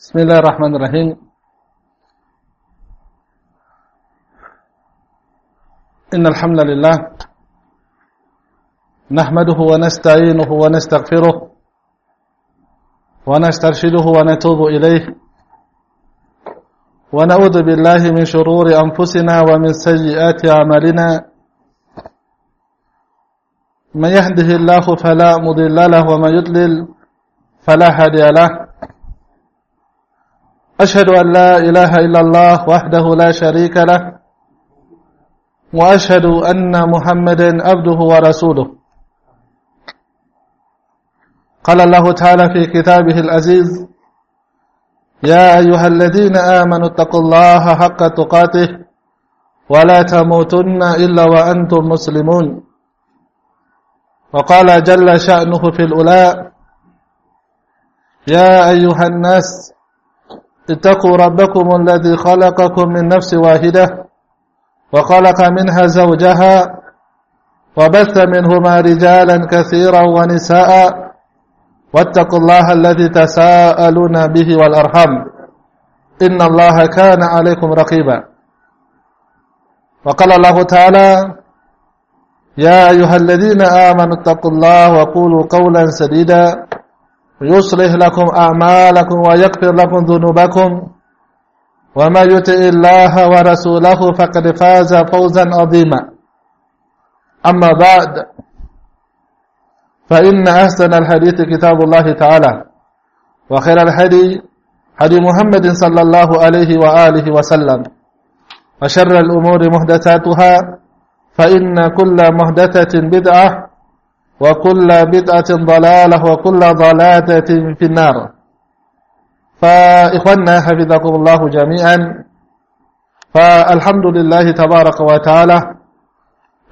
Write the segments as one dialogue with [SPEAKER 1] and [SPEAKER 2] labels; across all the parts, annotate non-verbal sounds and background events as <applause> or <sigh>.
[SPEAKER 1] بسم الله الرحمن الرحيم إن الحمد لله نحمده ونستعينه ونستغفره ونسترشده ونتوب إليه ونعوذ بالله من شرور أنفسنا ومن سيئات أعمالنا من يهده الله فلا مضل له ومن يضلل فلا هادي له أشهد أن لا إله إلا الله وحده لا شريك له وأشهد أن محمدا عبده ورسوله. قال الله تعالى في كتابه العزيز يا أيها الذين آمنوا اتقوا الله حق تقاته ولا تموتن إلا وأنتم مسلمون. وقال جل شأنه في الأولى يا أيها الناس اتقوا ربكم الذي خلقكم من نفس واحدة وخلق منها زوجها وبث منهما رجالا كثيرا ونساء واتقوا الله الذي تساءلون به والأرحم إن الله كان عليكم رقيبا. وقال الله تعالى يا أيها الذين آمنوا اتقوا الله وقولوا قولا سديدا. يصلح لكم أعمالكم ويغفر لكم ذنوبكم. وما يطع الله ورسوله فقد فاز فوزا عظيما. أما بعد فإن أحسن الحديث كتاب الله تعالى وخير الهدي هدي محمد صلى الله عليه وآله وسلم وشر الأمور محدثاتها فإن كل محدثة بدعة وكل بدعة ضلالة وكل ضلالة في النار. فإخواننا حفظكم الله جميعا فالحمد لله تبارك وتعالى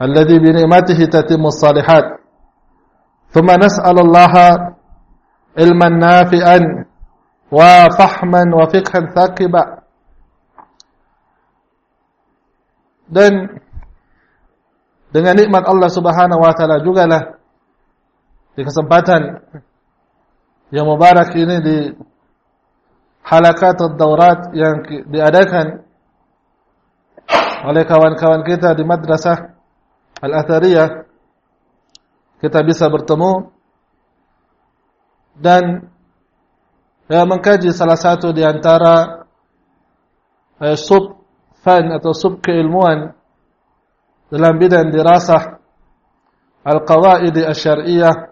[SPEAKER 1] الذي بنعمته تتم الصالحات. ثم نسأل الله علما نافعا وفحما وفقها ثاقبا. Dan dengan nikmat Allah Subhanahu wa taala juga lah di kesempatan yang mubarak ini di halakat daurat yang diadakan oleh kawan-kawan kita di madrasah Al-Athariyah kita bisa bertemu dan ya, mengkaji salah satu di antara eh, sub fan atau sub keilmuan dalam bidang dirasah al-qawaid asy-syar'iyyah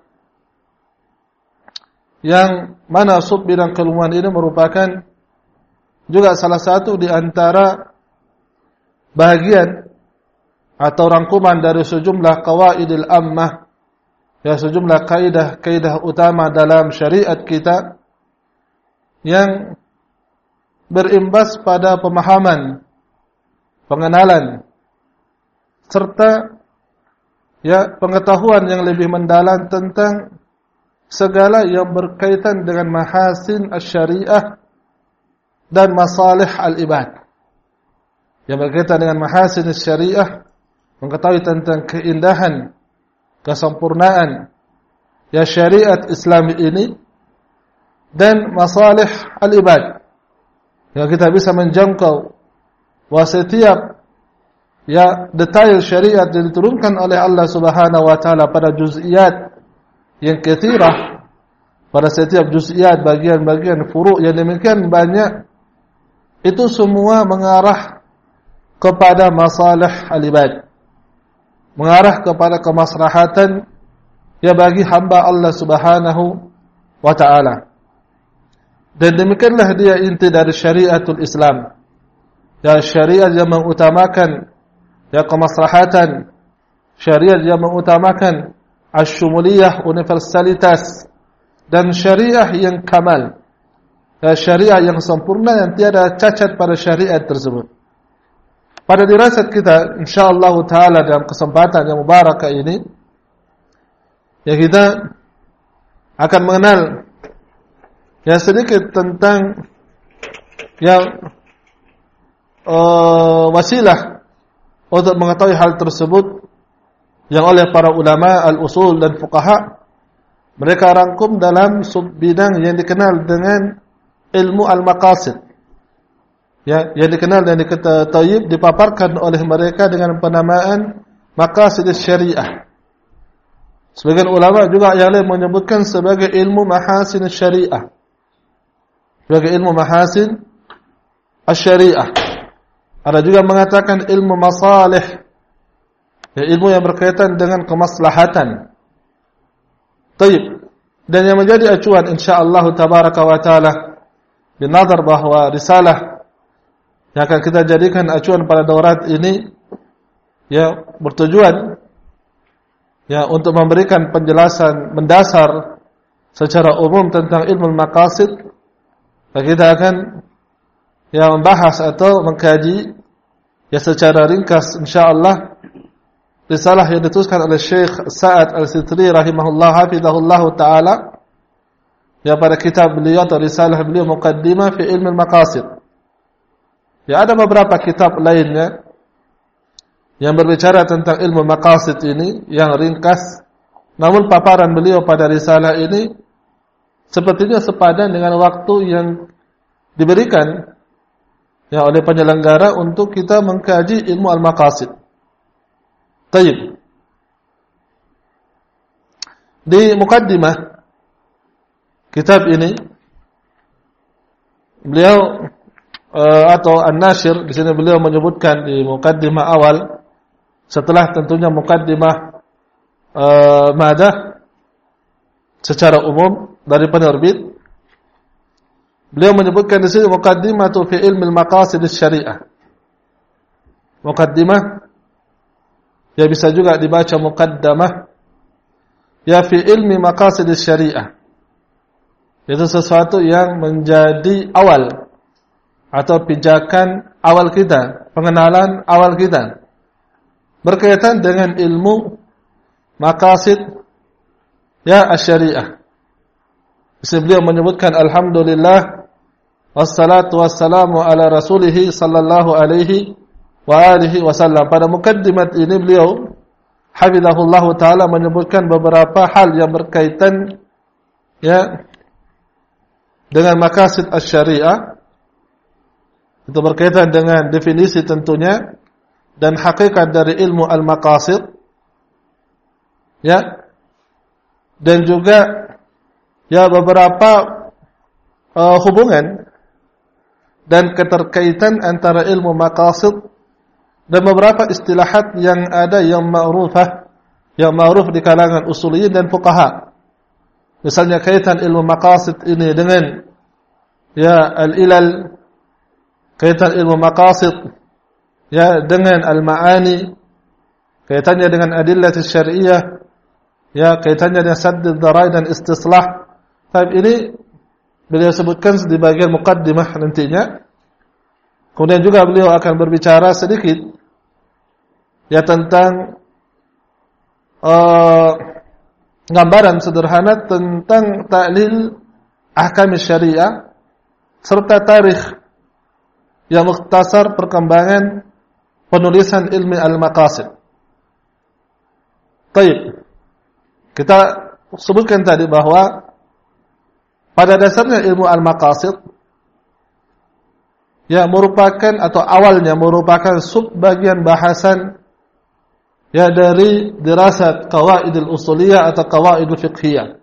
[SPEAKER 1] yang mana sub bidang keilmuan ini merupakan juga salah satu di antara bagian atau rangkuman dari sejumlah qawaidil ammah ya sejumlah kaidah-kaidah utama dalam syariat kita yang berimbas pada pemahaman pengenalan serta ya pengetahuan yang lebih mendalam tentang segala yang berkaitan dengan mahasin asy-syariah dan masalih al-ibad. Yang berkaitan dengan mahasin syariah mengetahui tentang keindahan, kesempurnaan ya syariat Islam ini dan masalih al-ibad. Yang kita bisa menjangkau bahwa setiap ya detail syariat yang diturunkan oleh Allah Subhanahu wa taala pada juz'iyat yang kathirah pada setiap juz'iyat bagian-bagian furu' yang demikian banyak itu semua mengarah kepada masalah al-ibad. Mengarah kepada kemaslahatan ya bagi hamba Allah Subhanahu wa taala. Dan demikianlah dia inti dari syariatul Islam. Ya syariat yang mengutamakan ya kemaslahatan syariat yang mengutamakan asyumuliyah universalitas dan syariah yang kamal. Ya, syariah yang sempurna yang tiada cacat pada syariat tersebut. Pada dirasat kita insyaallah taala dalam kesempatan yang mubarakah ini ya kita akan mengenal ya sedikit tentang yang uh, wasilah untuk mengetahui hal tersebut yang oleh para ulama al-usul dan fuqaha mereka rangkum dalam sub bidang yang dikenal dengan ilmu al-maqasid. Ya, yang dikenal dan diketahui dipaparkan oleh mereka dengan penamaan maqasid syariah. Sebagian ulama juga yang lain menyebutkan sebagai ilmu mahasin syariah. Sebagai ilmu mahasin syariah. Ada juga mengatakan ilmu masalih. Ya, ilmu yang berkaitan dengan kemaslahatan. Taib. Dan yang menjadi acuan insyaallah tabaraka wa taala binadar bahwa risalah yang akan kita jadikan acuan pada daurat ini ya bertujuan ya untuk memberikan penjelasan mendasar secara umum tentang ilmu maqasid kita akan ya membahas atau mengkaji ya secara ringkas insyaallah risalah yang dituliskan oleh Syekh Sa'ad Al-Sitri rahimahullah hafizahullah taala ya pada kitab beliau atau risalah beliau Muqaddimah fi Ilmu Maqasid. Ya ada beberapa kitab lainnya yang berbicara tentang ilmu maqasid ini yang ringkas namun paparan beliau pada risalah ini sepertinya sepadan dengan waktu yang diberikan ya oleh penyelenggara untuk kita mengkaji ilmu al-maqasid. Taib. Di mukaddimah kitab ini beliau uh, atau An-Nashir di sini beliau menyebutkan di mukaddimah awal setelah tentunya mukaddimah uh, madah secara umum dari penerbit Beliau menyebutkan di sini muqaddimatu fi ilmi al-maqasid syariah. Muqaddimah ya bisa juga dibaca muqaddamah ya fi ilmi maqasid syariah. Itu sesuatu yang menjadi awal atau pijakan awal kita, pengenalan awal kita berkaitan dengan ilmu maqasid ya syariah. Beliau menyebutkan alhamdulillah wassalatu wassalamu ala rasulihi sallallahu alaihi wa alihi wasallam. Pada mukaddimat ini beliau hafizahullah taala menyebutkan beberapa hal yang berkaitan ya dengan makasid asy-syariah itu berkaitan dengan definisi tentunya dan hakikat dari ilmu al-maqasid ya dan juga ya beberapa uh, hubungan dan keterkaitan antara ilmu maqasid dan beberapa istilahat yang ada yang ma'rufah yang ma'ruf di kalangan usuliyin dan fuqaha. Misalnya kaitan ilmu maqasid ini dengan ya al-ilal kaitan ilmu maqasid ya dengan al-ma'ani kaitannya dengan adillah syariah ya kaitannya dengan sadd dharai dan istislah. Tapi ini beliau sebutkan di bagian mukaddimah nantinya. Kemudian juga beliau akan berbicara sedikit ya tentang uh, gambaran sederhana tentang taklil ahkam syariah serta tarikh yang mukhtasar perkembangan penulisan ilmi al-maqasid. Baik. Kita sebutkan tadi bahwa pada dasarnya ilmu al-maqasid ya merupakan atau awalnya merupakan subbagian bahasan ya dari dirasat qawaidul usuliyah atau qawaidul fiqhiyah.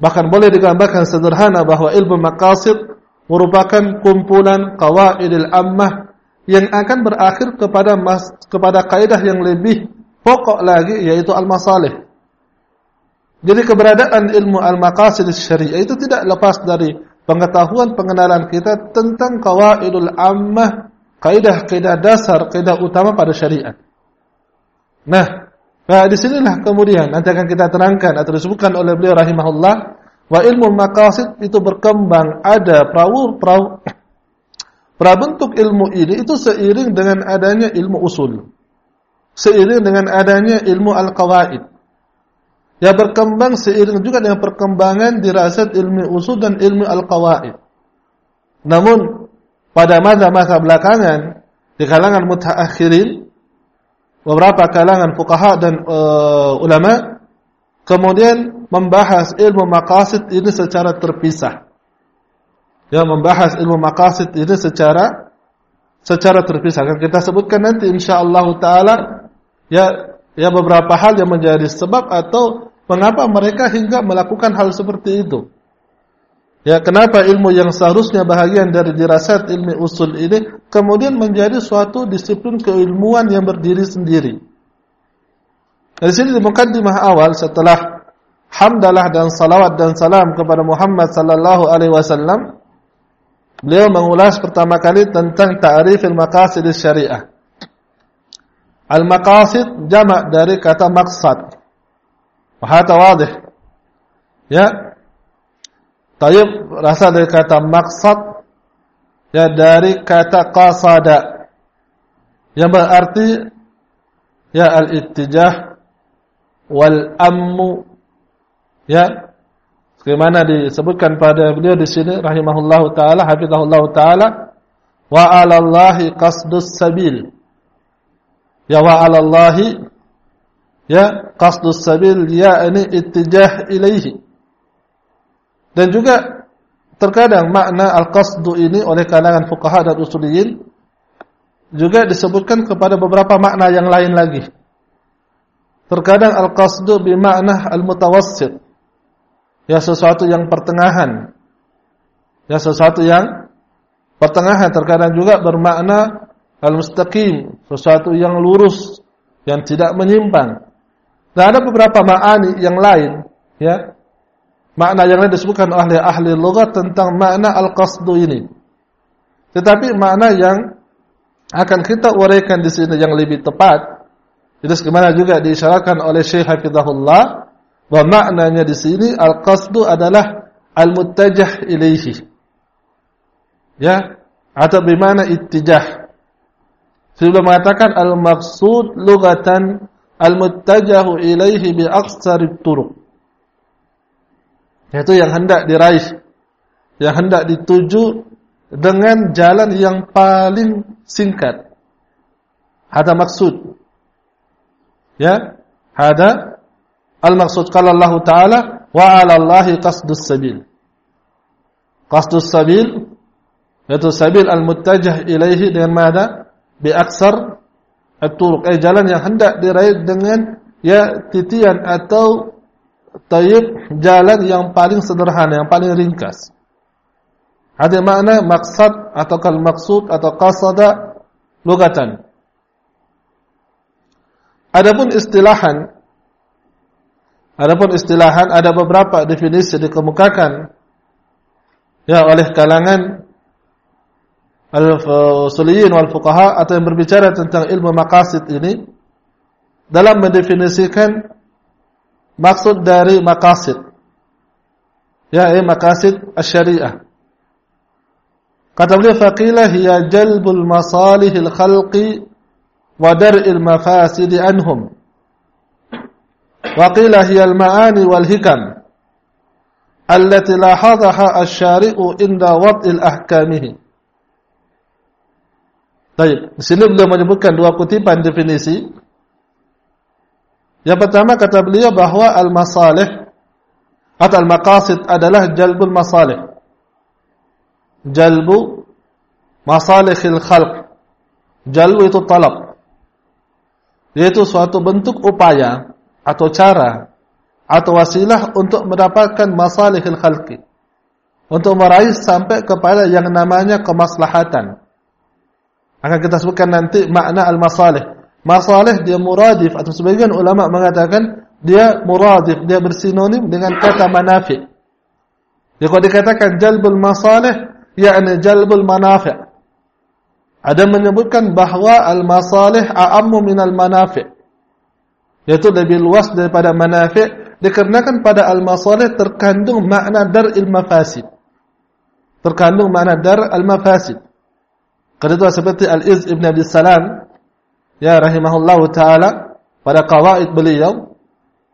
[SPEAKER 1] Bahkan boleh digambarkan sederhana bahwa ilmu maqasid merupakan kumpulan qawaidul ammah yang akan berakhir kepada mas, kepada kaidah yang lebih pokok lagi yaitu al-masalih. Jadi keberadaan ilmu al-maqasid syariah itu tidak lepas dari pengetahuan pengenalan kita tentang kawaidul ammah, kaidah-kaidah dasar, kaidah utama pada syariat. Nah, nah di sinilah kemudian nanti akan kita terangkan atau disebutkan oleh beliau rahimahullah wa ilmu maqasid itu berkembang ada perahu perahu prabentuk ilmu ini itu seiring dengan adanya ilmu usul. Seiring dengan adanya ilmu al-qawaid Ya berkembang seiring juga dengan perkembangan dirasat ilmu usul dan ilmu al-qawaid. Namun pada masa-masa belakangan di kalangan mutaakhirin beberapa kalangan fuqaha dan uh, ulama kemudian membahas ilmu maqasid ini secara terpisah. ya membahas ilmu maqasid ini secara secara terpisah. Akan kita sebutkan nanti insyaallah taala ya ya beberapa hal yang menjadi sebab atau mengapa mereka hingga melakukan hal seperti itu. Ya, kenapa ilmu yang seharusnya bahagian dari dirasat ilmu usul ini kemudian menjadi suatu disiplin keilmuan yang berdiri sendiri. Dari sini di mukaddimah awal setelah hamdalah dan salawat dan salam kepada Muhammad sallallahu alaihi wasallam, beliau mengulas pertama kali tentang ta'rif al-maqasid syariah. Al-maqasid jamak dari kata. Wahata wadih. Ya, Tayyib rasa dari kata maksad ya dari kata qasada. Yang berarti ya al-ittijah wal ammu ya sebagaimana disebutkan pada beliau di sini rahimahullahu taala hafizahullahu taala wa 'ala Allahi qasdus sabil. Ya wa 'ala Allahi ya qasdus sabil ya ini ittijah ilaihi dan juga terkadang makna al-qasdu ini oleh kalangan fuqaha dan usuliyin juga disebutkan kepada beberapa makna yang lain lagi. Terkadang al-qasdu bermakna al-mutawassit. Ya sesuatu yang pertengahan. Ya sesuatu yang pertengahan terkadang juga bermakna al-mustaqim, sesuatu yang lurus, yang tidak menyimpang. Dan ada beberapa ma'ani yang lain, ya, Makna yang lain disebutkan oleh ahli lughat tentang makna al-qasdu ini. Tetapi makna yang akan kita uraikan di sini yang lebih tepat itu sebagaimana juga diisyaratkan oleh Syekh Hafizahullah bahwa maknanya di sini al-qasdu adalah al-muttajah ilaihi. Ya, atau bimana ittijah. Sebelum mengatakan al-maqsud lugatan al-muttajahu ilaihi bi aqsarit turuq. Yaitu yang hendak diraih, yang hendak dituju dengan jalan yang paling singkat. Ada maksud. Ya, ada al-maksud kalau Allah Taala wa 'ala Allahi qasdus sabil. Qasdus sabil yaitu sabil al-muttajah ilaihi dengan mana? Bi aksar at-turuq. Eh jalan yang hendak diraih dengan ya titian atau Tayyib jalan yang paling sederhana, yang paling ringkas. Ada makna maksad atau kal maksud atau qasada lugatan. Adapun istilahan Adapun istilahan ada beberapa definisi dikemukakan ya oleh kalangan al-usuliyin wal fuqaha atau yang berbicara tentang ilmu maqasid ini dalam mendefinisikan مقصود داري مقاصد. يا إيه مقاصد؟ الشريعة. كتب لي فقيل هي جلب المصالح الخلق ودرء المفاسد عنهم. وقيل هي المعاني والحكم التي لاحظها الشارع عند وضع الاحكام طيب مسلم لما يذكر دو كتبان ديفينيسي yang pertama kata beliau bahwa al-masalih atau al-maqasid adalah jalbul masalih. Jalbu masalihil khalq. Jalbu itu talab. Yaitu suatu bentuk upaya atau cara atau wasilah untuk mendapatkan masalihil khalqi. Untuk meraih sampai kepada yang namanya kemaslahatan. Akan kita sebutkan nanti makna al-masalih. Masalah dia muradif atau sebagian ulama mengatakan dia muradif, dia bersinonim dengan kata manafi. Jadi kalau dikatakan jalbul masalih, yakni jalbul manafi. Ada menyebutkan bahawa al-masalih a'ammu minal manafi. Yaitu lebih luas daripada manafi dikarenakan pada al-masalih terkandung makna dar il-mafasid. Terkandung makna dar al-mafasid. Karena itu seperti Al-Iz Ibn Abi Salam ya rahimahullah taala pada kawaid beliau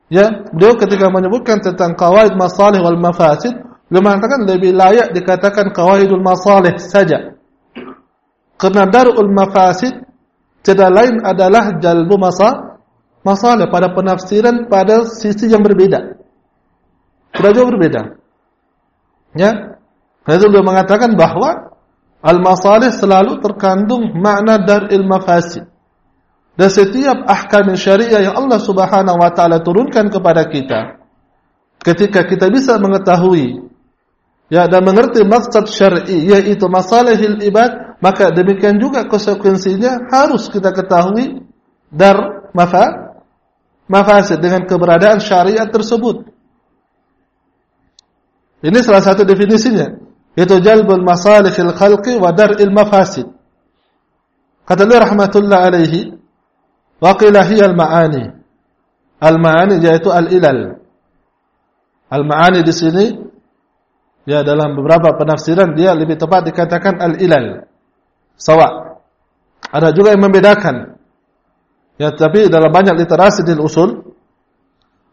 [SPEAKER 1] ya beliau ketika menyebutkan tentang kawaid masalih wal mafasid beliau mengatakan lebih layak dikatakan kawaidul masalih saja. Karena darul mafasid tidak lain adalah jalbu masa masalah pada penafsiran pada sisi yang berbeda. Sudah jauh berbeda. Ya Karena itu beliau mengatakan bahwa al-masalih selalu terkandung makna dar'il mafasid. Dan setiap ahkam syariah yang Allah Subhanahu wa taala turunkan kepada kita ketika kita bisa mengetahui ya dan mengerti maksud syar'i yaitu masalahil ibad maka demikian juga konsekuensinya harus kita ketahui dar mafa mafasid dengan keberadaan syariat tersebut. Ini salah satu definisinya, yaitu jalbul masalihil khalqi wa dar'il mafasid. Kata beliau rahmatullah alaihi, wa qila hiya al-ma'ani. Al-ma'ani yaitu al-ilal. Al-ma'ani di sini ya dalam beberapa penafsiran dia lebih tepat dikatakan al-ilal. Sawa. Ada juga yang membedakan. Ya, tapi dalam banyak literasi di usul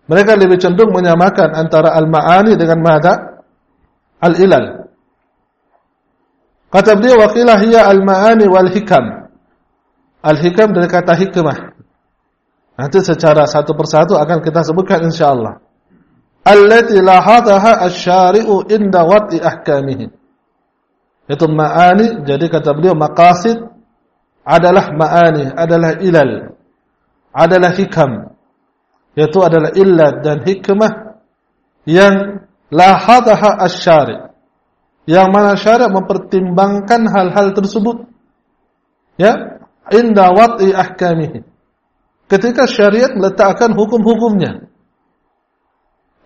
[SPEAKER 1] mereka lebih cenderung menyamakan antara al-ma'ani dengan mada al-ilal. Kata beliau wakilah hiya al-ma'ani wal hikam. Al-hikam dari kata hikmah. Nanti secara satu persatu akan kita sebutkan insyaallah. Allati lahadaha asy-syari'u inda wati ahkamihi. Itu ma'ani, jadi kata beliau maqasid adalah ma'ani, adalah ilal, adalah hikam. Yaitu adalah illat dan hikmah yang lahadaha asyari yang mana syariat mempertimbangkan hal-hal tersebut ya inda wat'i ahkamihi ketika syariat meletakkan hukum-hukumnya.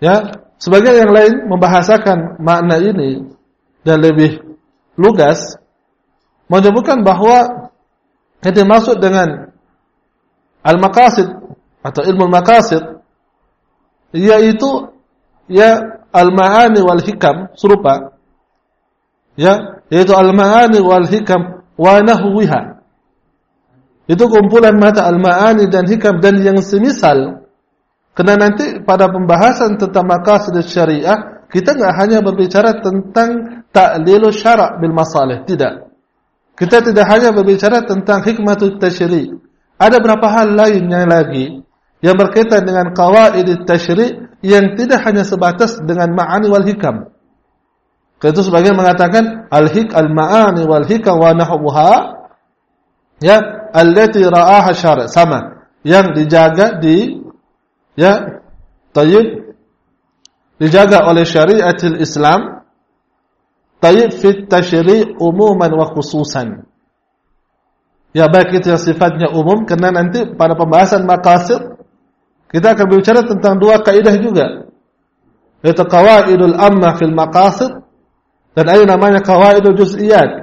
[SPEAKER 1] Ya sebagian yang lain membahasakan makna ini dan lebih lugas menyebutkan bahwa yang dimaksud dengan al-maqasid atau ilmu al-maqasid yaitu ya al-ma'ani wal hikam serupa ya yaitu al-ma'ani wal hikam wa nahwiha itu kumpulan mata al-ma'ani dan hikam dan yang semisal. Karena nanti pada pembahasan tentang maqasid syariah kita enggak hanya berbicara tentang ta'lilu syara' bil masalih. Tidak. Kita tidak hanya berbicara tentang hikmatut tasyri' ada beberapa hal lainnya lagi? Yang berkaitan dengan qawaid tasyri' yang tidak hanya sebatas dengan ma'ani wal hikam. Itu sebagian mengatakan al-hik al-ma'ani wal hikam wa nahwuha. Ya allati ra'aha syara' sama yang dijaga di ya tayyib dijaga oleh syariatul Islam tayyib fit tasyri' umuman wa khususan. Ya baik itu yang sifatnya umum karena nanti pada pembahasan maqasid kita akan berbicara tentang dua kaidah juga. Yaitu qawaidul amma fil maqasid dan ada namanya qawaidul juz'iyat.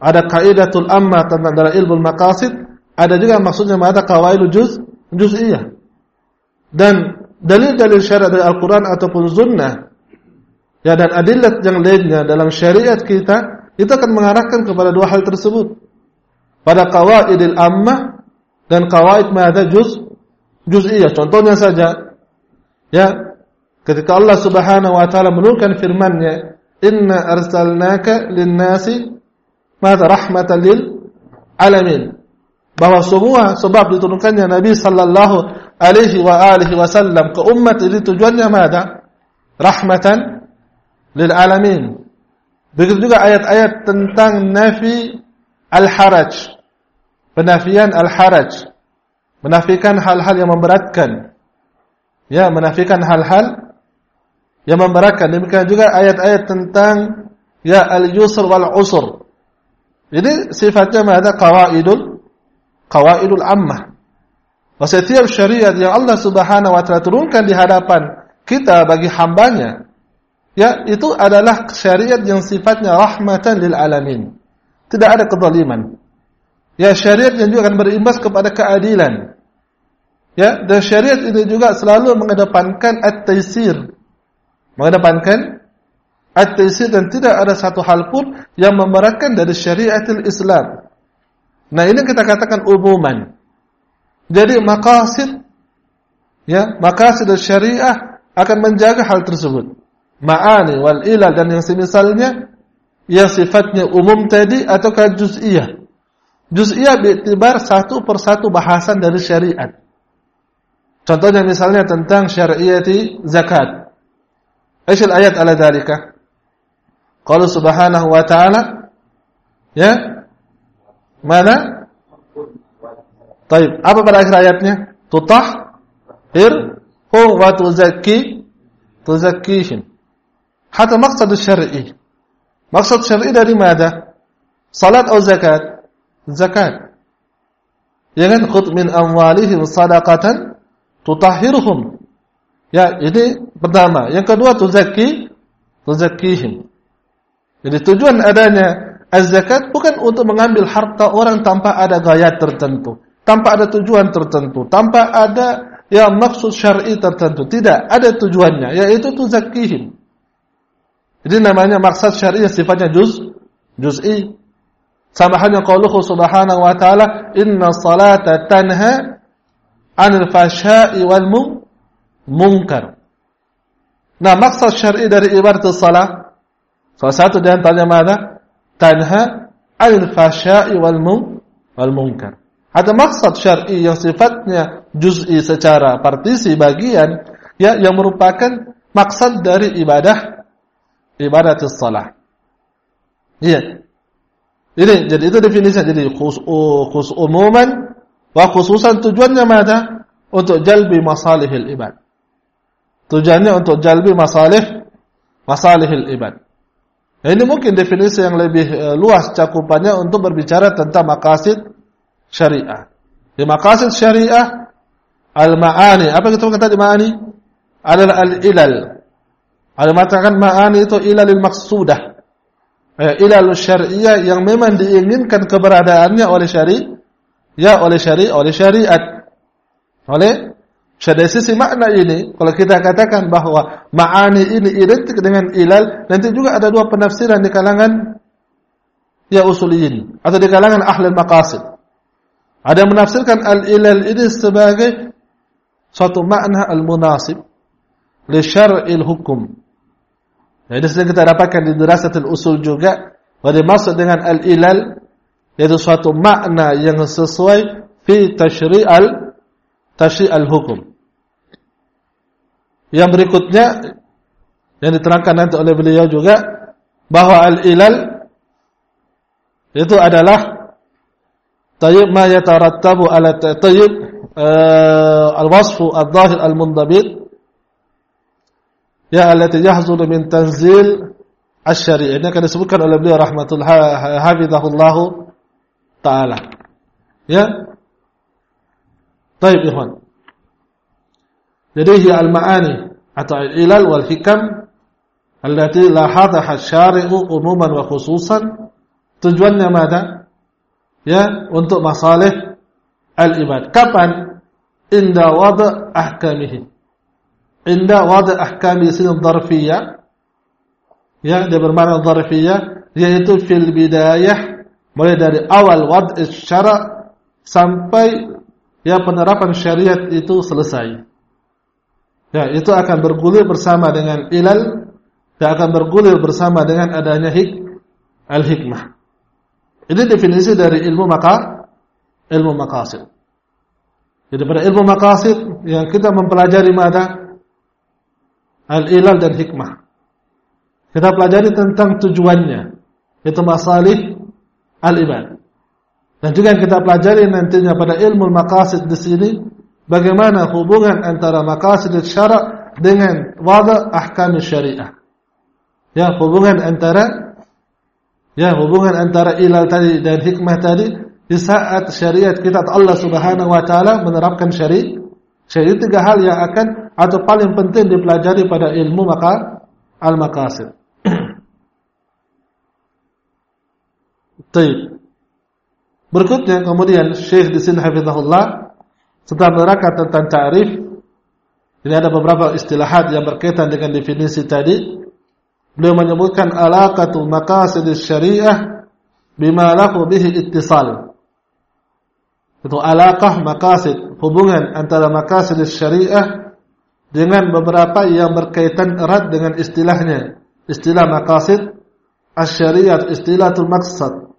[SPEAKER 1] Ada kaidatul amma tentang dalam ilmu maqasid, ada juga maksudnya ada qawaidul juz juz'iyah. Dan dalil-dalil syariat dari Al-Qur'an ataupun sunnah ya dan adilat yang lainnya dalam syariat kita itu akan mengarahkan kepada dua hal tersebut. Pada qawaidil amma dan qawaid ma'ada juz juz'iyah. Contohnya saja, ya, ketika Allah Subhanahu wa taala menurunkan firman-Nya, "Inna arsalnaka lin-nasi madza rahmatan lil alamin." Bahwa semua sebab diturunkannya Nabi sallallahu alaihi wa alihi wasallam ke umat ini tujuannya mana? Rahmatan lil alamin. Begitu juga ayat-ayat tentang nafi al-haraj. Penafian al-haraj menafikan hal-hal yang memberatkan. Ya, menafikan hal-hal yang memberatkan. Demikian juga ayat-ayat tentang ya al-yusr wal usr. Ini sifatnya ada qawaidul qawaidul ammah. Wa setiap syariat yang Allah Subhanahu wa taala turunkan di hadapan kita bagi hambanya ya itu adalah syariat yang sifatnya rahmatan lil alamin. Tidak ada kezaliman. Ya syariat yang juga akan berimbas kepada keadilan. Ya, dan syariat itu juga selalu mengedepankan at-taisir. Mengedepankan at-taisir dan tidak ada satu hal pun yang memberatkan dari syariatul Islam. Nah, ini kita katakan umuman. Jadi maqasid ya, maqasid syariah akan menjaga hal tersebut. Ma'ani wal ilal dan yang semisalnya yang sifatnya umum tadi ataukah juz'iyah. Juz'iyah biiktibar satu persatu bahasan dari syariat. Contohnya misalnya tentang syariati zakat. Aisyul ayat ala dalika. Subhanahu wa ta'ala ya mana Taib. Apa pada akhir ayatnya? Tutahhir wa tuzakki tuzakkihim. Hatta maqsad syar'i. Maksud syar'i dari mana? Salat atau zakat? Zakat. Ya kan khud min amwalihim sadaqatan tutahhiruhum. Ya, ini pertama. Yang kedua tuzakki tuzakkihim. Jadi tujuan adanya az-zakat bukan untuk mengambil harta orang tanpa ada gaya tertentu tanpa ada tujuan tertentu, tanpa ada ya maksud syar'i tertentu. Tidak, ada tujuannya yaitu tuzakihim. Jadi namanya maksud syar'i sifatnya juz juz'i. Sama halnya qauluhu subhanahu wa ta'ala, "Inna salata tanha 'anil fahsya'i wal munkar." Nah, maksud syar'i dari ibarat salat salah satu di antaranya mana? Tanha 'anil fahsya'i wal munkar. Ada maksud syar'i yang sifatnya juz'i secara partisi bagian ya yang merupakan maksud dari ibadah ibadah salah. Iya. Ini jadi itu definisinya jadi khus, khus umuman wa khususan tujuannya mana? Untuk jalbi masalihil ibad. Tujuannya untuk jalbi masalih masalihil ibad. Ini mungkin definisi yang lebih uh, luas cakupannya untuk berbicara tentang makasid syariah. Di maqasid syariah al-ma'ani. Apa kita kata di ma'ani? Adalah al-ilal. Ada mengatakan ma'ani itu ilalil maksudah. Eh, ilal syariah yang memang diinginkan keberadaannya oleh syari ya oleh syari oleh syariat. Oleh dari sisi makna ini, kalau kita katakan bahwa ma'ani ini identik dengan ilal, nanti juga ada dua penafsiran di kalangan ya usuliyin atau di kalangan ahli maqasid. Ada menafsirkan al-ilal ini sebagai suatu makna al-munasib li syar'il hukum. Ini sering kita dapatkan di dirasatul usul juga bahwa dimaksud dengan al-ilal yaitu suatu makna yang sesuai fi tashri'al tashri'al hukum. Yang berikutnya yang diterangkan nanti oleh beliau juga bahwa al-ilal itu adalah طيب ما يترتب على طيب آه الوصف الظاهر المنضبط ya allati yahzulu min tanzil asy-syari' ini akan disebutkan oleh beliau rahmatullah hafizahullah taala ya Baik ikhwan لديه المعاني حتى العلل والحكم التي لاحظها الشارع عموما وخصوصا. تجوانا ماذا؟ يا untuk مصالح العباد. كمان عند وضع أحكامه. عند وضع أحكامه سن الظرفية يا ده بمعنى الظرفية yaitu في البداية. mulai dari awal وضع الشرع. sampai ya penerapan syariat itu selesai Ya, itu akan bergulir bersama dengan ilal dan akan bergulir bersama dengan adanya hik al-hikmah. Ini definisi dari ilmu maka ilmu maqasid. Jadi pada ilmu maqasid yang kita mempelajari mana al-ilal dan hikmah. Kita pelajari tentang tujuannya, itu masalih al-ibad. Dan juga yang kita pelajari nantinya pada ilmu maqasid di sini bagaimana hubungan antara maqasid syara' dengan wada ahkam syariah. Ya, hubungan antara Ya, hubungan antara ilal tadi dan hikmah tadi di saat syariat kita Allah Subhanahu wa taala menerapkan syari syari tiga hal yang akan atau paling penting dipelajari pada ilmu maka al-maqasid. Baik. Berikutnya kemudian Syekh di sini hafizahullah setelah menerangkan tentang ta'rif ini ada beberapa istilahat yang berkaitan dengan definisi tadi Beliau menyebutkan alaqatu maqasidis syariah bima lahu bihi ittisal. Itu alaqah maqasid, hubungan antara maqasidis syariah dengan beberapa yang berkaitan erat dengan istilahnya. Istilah maqasid asy-syariah, istilatul maqsad.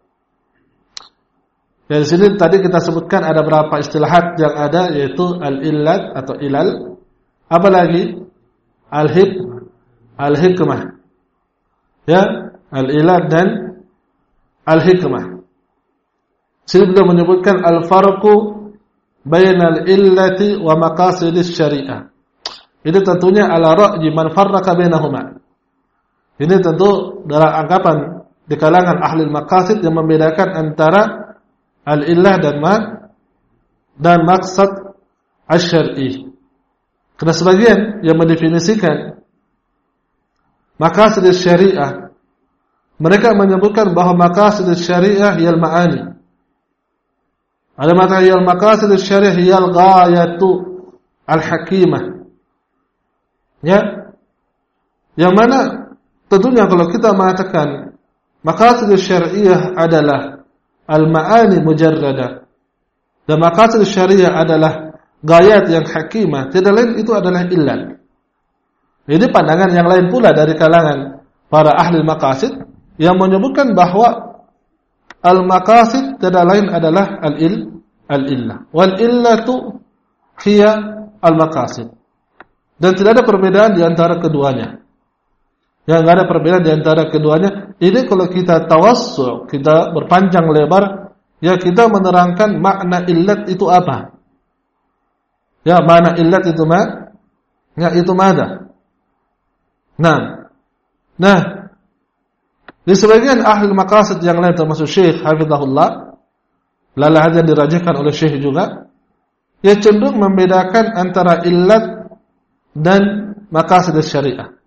[SPEAKER 1] Dari sini tadi kita sebutkan ada berapa istilahat yang ada yaitu al-illat atau ilal. Apa lagi? Al-hik al-hikmah. Ya, al-ilat dan al-hikmah. Sini beliau menyebutkan al-farqu bainal illati wa maqasidis syariah. Ini tentunya ala ra'yi man farraqa bainahuma. Ini tentu dalam anggapan di kalangan ahli maqasid yang membedakan antara al-illah dan ma dan maksad asy-syar'i. Karena sebagian yang mendefinisikan maqasid syariah mereka menyebutkan bahwa maqasid syariah yal ma'ani. Ada mata yal maqasid syariah yal ghayatu al-hakimah. Ya. Yang mana tentunya kalau kita mengatakan maqasid syariah adalah al-ma'ani mujarrada dan maqasid syariah adalah gayat yang hakimah, tidak lain itu adalah illat. Ini pandangan yang lain pula dari kalangan para ahli maqasid yang menyebutkan bahwa al-maqasid tidak lain adalah al-il al-illah. Wal illatu hiya al-maqasid. Dan tidak ada perbedaan di antara keduanya. Yang tidak ada perbedaan di antara keduanya. Ini kalau kita tawassu, kita berpanjang lebar, ya kita menerangkan makna illat itu apa. Ya, makna illat itu ma? Ya, itu mana? Nah. Nah. Di sebagian ahli maqasid yang lain termasuk Syekh Hafizahullah, lalah yang dirajahkan oleh Syekh juga, ia cenderung membedakan antara illat dan maqasid syariah.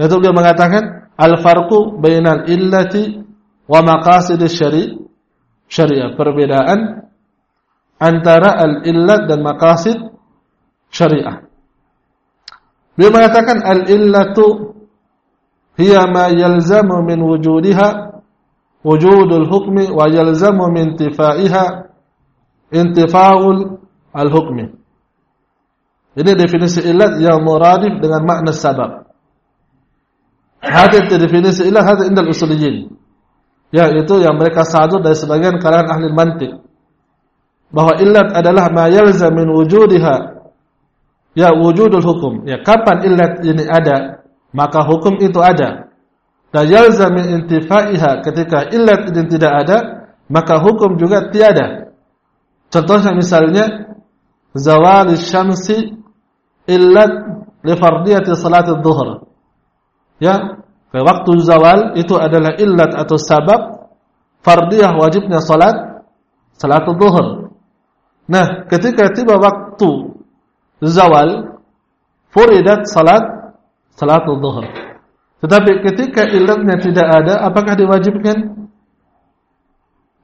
[SPEAKER 1] Itu dia mengatakan al-farqu bainal illati wa maqasid syari syariah. Perbedaan antara al-illat dan maqasid syariah. Dia mengatakan al-illatu hiya ma yalzamu min wujudiha wujudul hukmi wa yalzamu min intifaiha intifaul al-hukmi. Ini definisi ilat yang muradif dengan makna sabab. Hadis definisi ilat hadis indal. Ya, itu yang mereka sadur dari sebagian kalangan ahli mantik. Bahwa ilat adalah ma yalzam min wujudiha. Ya, wujudul hukum. Ya, kapan ilat ini ada, maka hukum itu ada. Dan yalzam min intifaiha ketika ilat ini tidak ada, maka hukum juga tiada. Contohnya misalnya zawal syamsi illat li fardiyati salat. Ya, waktu zawal itu adalah illat atau sabab fardiyah wajibnya salat salat zuhur. Nah, ketika tiba waktu zawal furidat salat salat zuhur. Tetapi ketika illatnya tidak ada, apakah diwajibkan?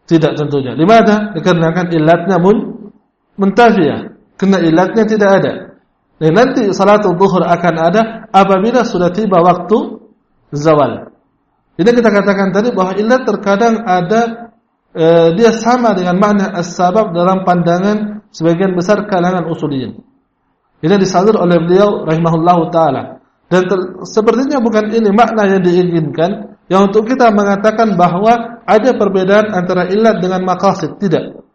[SPEAKER 1] Tidak tentunya. Limada? Dikarenakan illatnya mun muntafiyah. Kena ilatnya tidak ada. Dan nanti salatul zuhur akan ada apabila sudah tiba waktu zawal. Jadi kita katakan tadi bahwa ilat terkadang ada e, dia sama dengan makna as-sabab dalam pandangan sebagian besar kalangan usuliyin. Ini disadur oleh beliau rahimahullahu taala. Dan sepertinya bukan ini makna yang diinginkan yang untuk kita mengatakan bahwa ada perbedaan antara ilat dengan maqasid, tidak.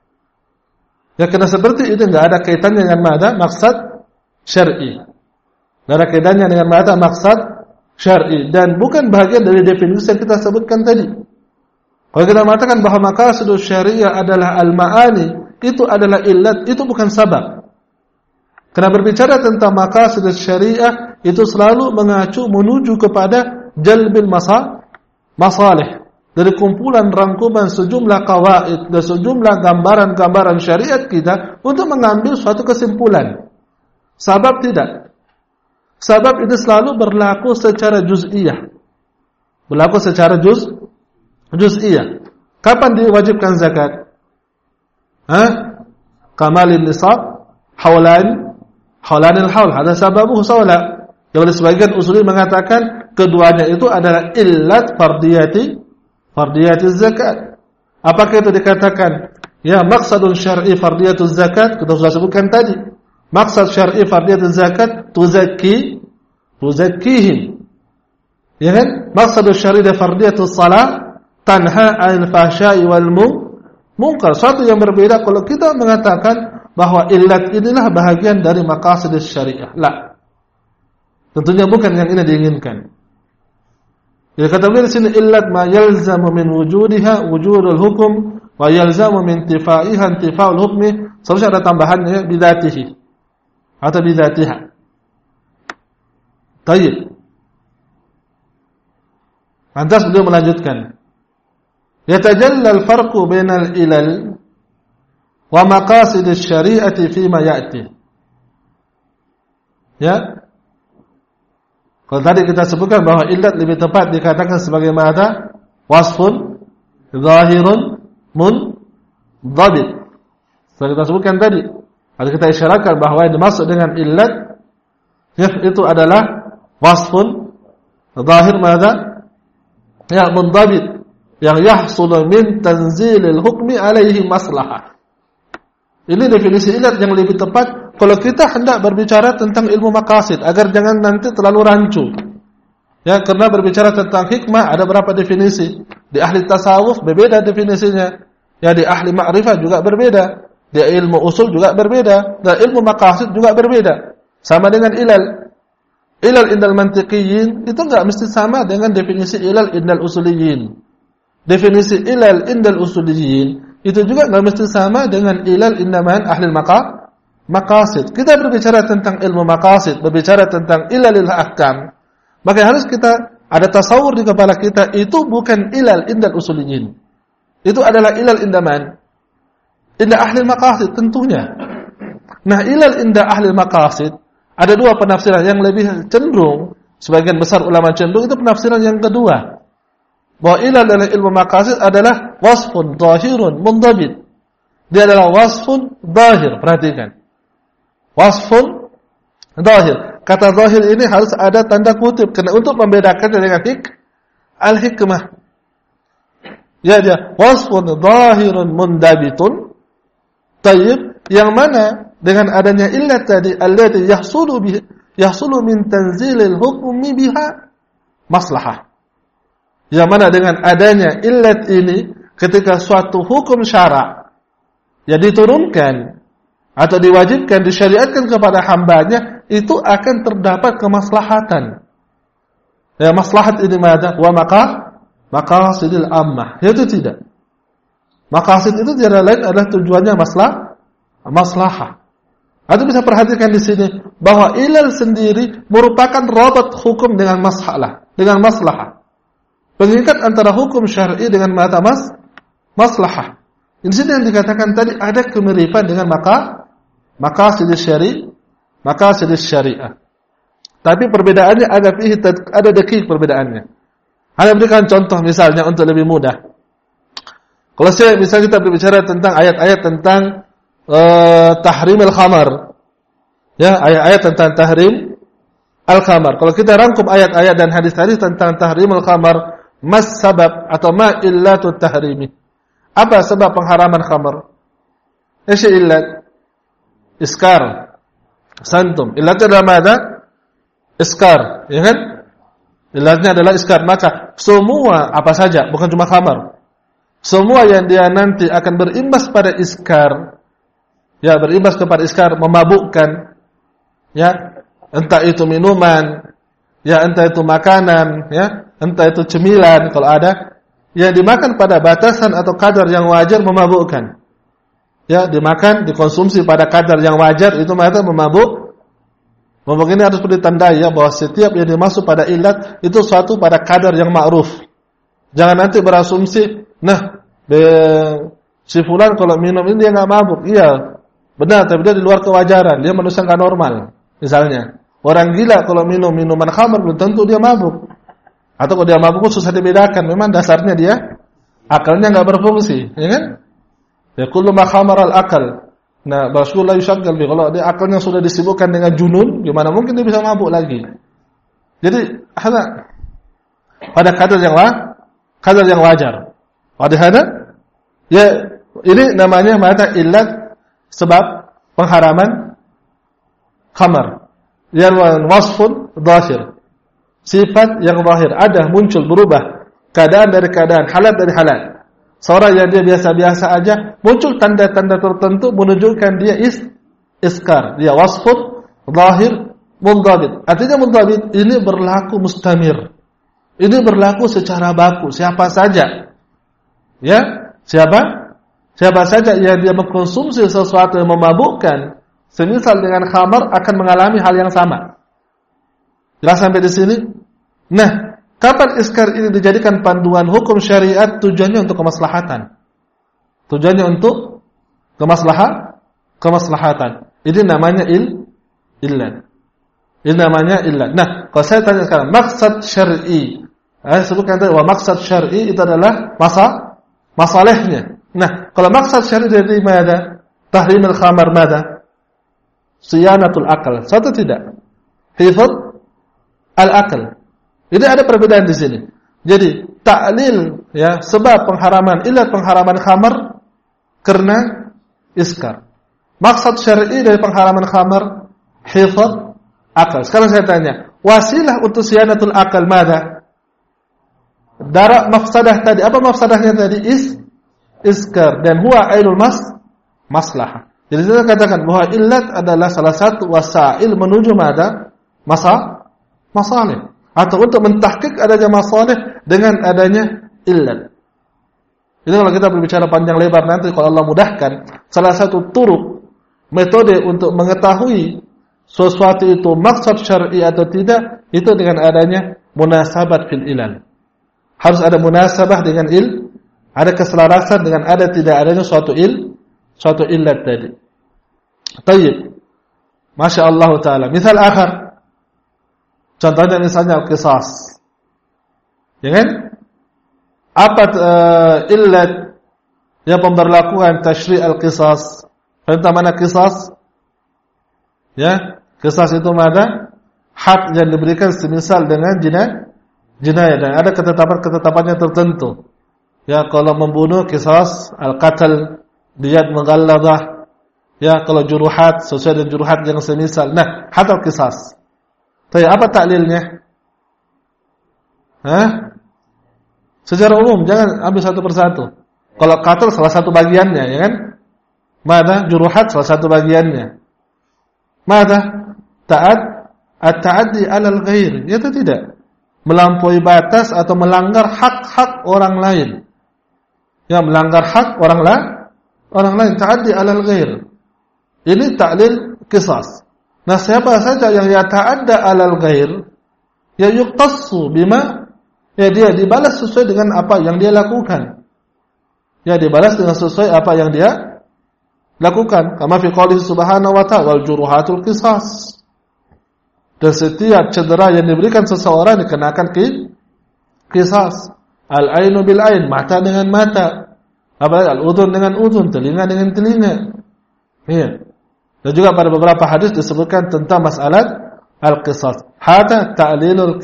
[SPEAKER 1] Ya karena seperti itu enggak ada kaitannya dengan mana maksud syar'i. Kaitannya dengan mana maksud syar'i dan bukan bagian dari definisi yang kita sebutkan tadi. Kalau kita mengatakan bahwa maqasid syariah adalah al-ma'ani, itu adalah illat, itu bukan sabab. Karena berbicara tentang maqasid syariah itu selalu mengacu menuju kepada jalbil masa masalih dari kumpulan rangkuman sejumlah kawaid dan sejumlah gambaran-gambaran syariat kita untuk mengambil suatu kesimpulan. Sabab tidak. Sabab itu selalu berlaku secara juz'iyah. Berlaku secara juz juz'iyah. Kapan diwajibkan zakat? Hah? Kamalin nisab, haulan, haulanil haul. Ada sababuhu sawla. Yang sebagian usulin mengatakan keduanya itu adalah illat fardiyati fardiyatuz zakat. Apakah itu dikatakan ya maksadun syar'i fardiyatuz zakat? Kita sudah sebutkan tadi. Maksad syar'i fardiyatuz zakat tuzakki tuzakkihim. Ya kan? Maksadun syar'i fardiyatuz salat tanha 'anil fahsya'i wal munkar. Satu yang berbeda kalau kita mengatakan bahwa illat inilah bahagian dari maqasid syariah. La. Tentunya bukan yang ini diinginkan. Jadi kata beliau di sini illat ma yalzamu min wujudiha wujudul hukum wa yalzamu min tifaiha intifaul hukmi. Seharusnya ada tambahannya bidatihi atau bidatiha. Tayyib. Lantas beliau melanjutkan. Yatajalla al-farqu bainal ilal wa maqasid asy-syari'ati fi ma ya'ti. Ya. Kalau tadi kita sebutkan bahwa illat lebih tepat dikatakan sebagai mana? Wasfun zahirun mun dhabit. Setelah kita sebutkan tadi, ada kita isyaratkan bahwa yang dimaksud dengan illat itu adalah wasfun zahir mana? Ya, mundabit yang yahsulu min tanzilil hukmi alaihi maslahah. Ini definisi illat yang lebih tepat kalau kita hendak berbicara tentang ilmu makasid agar jangan nanti terlalu rancu. Ya, karena berbicara tentang hikmah ada berapa definisi. Di ahli tasawuf berbeda definisinya. Ya, di ahli ma'rifah juga berbeda. Di ilmu usul juga berbeda. Dan ilmu makasid juga berbeda. Sama dengan ilal. Ilal indal mantiqiyin itu enggak mesti sama dengan definisi ilal indal usuliyin. Definisi ilal indal usuliyin itu juga enggak mesti sama dengan ilal indaman ahli maka maqasid. Kita berbicara tentang ilmu maqasid, berbicara tentang ilalil ahkam. Maka harus kita ada tasawur di kepala kita itu bukan ilal indal usuliyin. Itu adalah ilal indaman. Indah ahli maqasid tentunya. Nah, ilal indah ahli maqasid ada dua penafsiran yang lebih cenderung, sebagian besar ulama cenderung itu penafsiran yang kedua. Bahwa ilal dalam ilmu maqasid adalah wasfun zahirun mundabit. Dia adalah wasfun zahir, perhatikan. Wasfun zahir. Kata zahir ini harus ada tanda kutip karena untuk membedakannya dengan hik al-hikmah. Ya dia wasfun zahirun mundabitun. Tayyib yang mana dengan adanya illat tadi allati yahsulu bi yahsulu min tanzilil hukmi biha maslahah. Yang mana dengan adanya illat ini ketika suatu hukum syara yang diturunkan atau diwajibkan disyariatkan kepada hambanya itu akan terdapat kemaslahatan. Ya maslahat ini mana? Wa maka maqasidil ammah. Itu tidak. Maqasid itu tidak lain adalah tujuannya maslah maslahah. Anda bisa perhatikan di sini bahwa ilal sendiri merupakan robot hukum dengan masalah, dengan maslahah. Pengikat antara hukum syar'i dengan mata mas maslahah. Di sini yang dikatakan tadi ada kemiripan dengan maka maka sidis syari, maka sidis syariah. Tapi perbedaannya ada ada dekik perbedaannya. Anda berikan contoh misalnya untuk lebih mudah. Kalau saya misalnya kita berbicara tentang ayat-ayat tentang uh, tahrim al-khamar. Ya, ayat-ayat tentang tahrim al-khamar. Kalau kita rangkum ayat-ayat dan hadis-hadis tentang tahrim al-khamar, mas sabab atau ma illatu tahrimi. Apa sebab pengharaman khamar? Ish illat? Iskar. Santum. Illatnya adalah mana? Iskar, ya kan? Illatnya adalah iskar. Maka semua apa saja, bukan cuma khamar. Semua yang dia nanti akan berimbas pada iskar, ya berimbas kepada iskar memabukkan ya entah itu minuman ya entah itu makanan ya entah itu cemilan kalau ada yang dimakan pada batasan atau kadar yang wajar memabukkan. Ya dimakan dikonsumsi pada kadar yang wajar itu maka memabuk. Memabuk ini harus ditandai ya bahwa setiap yang dimasuk pada ilat itu suatu pada kadar yang ma'ruf jangan nanti berasumsi nah si fulan kalau minum ini dia nggak mabuk iya Benar, tapi dia di luar kewajaran. Dia manusia nggak normal. Misalnya, orang gila kalau minum minuman khamar belum tentu dia mabuk. Atau kalau dia mabuk susah dibedakan. Memang dasarnya dia akalnya nggak berfungsi, ya kan? Ya kullu ma al akal. Nah, Rasulullah yusyaggal bi kalau dia akalnya sudah disibukkan dengan junun, gimana mungkin dia bisa mabuk lagi? Jadi, hanya pada kadar yang lah, kadar yang wajar. Pada hada, ya ini namanya mata illat sebab pengharaman khamar yang wasfun zahir. Sifat yang zahir. Ada muncul berubah. Keadaan dari keadaan halal dari halal. Seorang yang dia biasa-biasa aja muncul tanda-tanda tertentu menunjukkan dia is iskar. Dia wasfun zahir mundabit artinya mundabit ini berlaku mustamir Ini berlaku secara baku, siapa saja. Ya, siapa? Siapa saja yang dia mengkonsumsi sesuatu yang memabukkan, semisal dengan khamar akan mengalami hal yang sama. Jelas sampai di sini? Nah, kapan iskar ini dijadikan panduan hukum syariat tujuannya untuk kemaslahatan? Tujuannya untuk kemaslahat, kemaslahatan. Ini namanya il illat. Ini namanya illat. Nah, kalau saya tanya sekarang, maksud syar'i. Saya sebutkan tadi, wa maksud syar'i itu adalah masa masalahnya. Nah, kalau maksud syar'i dari mana? Tahrim al-khamar mana? Siyanatul akal. Satu tidak. Hifz al-akal. Ini ada perbedaan di sini. Jadi, ta'lil ya, sebab pengharaman, ilat pengharaman khamar karena iskar. Maksud syar'i dari pengharaman khamar hifz akal. Sekarang saya tanya, wasilah untuk siyanatul akal mana? Darah mafsadah tadi, apa mafsadahnya tadi? Is iskar dan huwa ainul mas maslahah. Jadi saya katakan bahwa illat adalah salah satu wasail menuju mana? Masa masalih. Atau untuk mentahkik adanya masalih dengan adanya illat. Ini kalau kita berbicara panjang lebar nanti kalau Allah mudahkan, salah satu turuk metode untuk mengetahui sesuatu itu maksud syar'i atau tidak itu dengan adanya munasabat fil ilal. Harus ada munasabah dengan il, ada keselarasan dengan ada tidak adanya suatu il, suatu illat tadi. Tayyib. Masya Allah Ta'ala. Misal akhar. Contohnya misalnya kisas. Ya kan? Apa uh, illat yang pemberlakuan tashri' al-qisas? Tentang mana kisas? Ya, Kisas itu mana? Hak yang diberikan semisal dengan jinayah, jinayah dan ada ketetapan-ketetapannya tertentu. Ya, kalau membunuh kisas al-qatl, diyat mughalladah. Ya, kalau juruhat sesuai dengan juruhat yang semisal. Nah, hatta kisas. Tapi apa taklilnya? Hah? Secara umum jangan ambil satu persatu. Kalau qatl salah satu bagiannya, ya kan? Mana juruhat salah satu bagiannya. Mana taat at-ta'addi 'alal ghair, ya tidak? Melampaui batas atau melanggar hak-hak orang lain. Ya, melanggar hak orang lain, orang lain ta'addi 'alal ghair. Ini ta'lil qisas. Nah, siapa saja yang ya ta'adda 'alal ghair, ya yuqtassu bima ya dia dibalas sesuai dengan apa yang dia lakukan. Ya dibalas dengan sesuai apa yang dia lakukan. Kama fi qouli subhanahu wa ta'ala wal juruhatul qisas. Dan setiap cedera yang diberikan seseorang dikenakan ke kisas. Al-ainu bil ain, mata dengan mata. Apa al-udhun dengan udhun, telinga dengan telinga. Iya. Dan juga pada beberapa hadis disebutkan tentang masalah al-qisas. Hada ta'lilul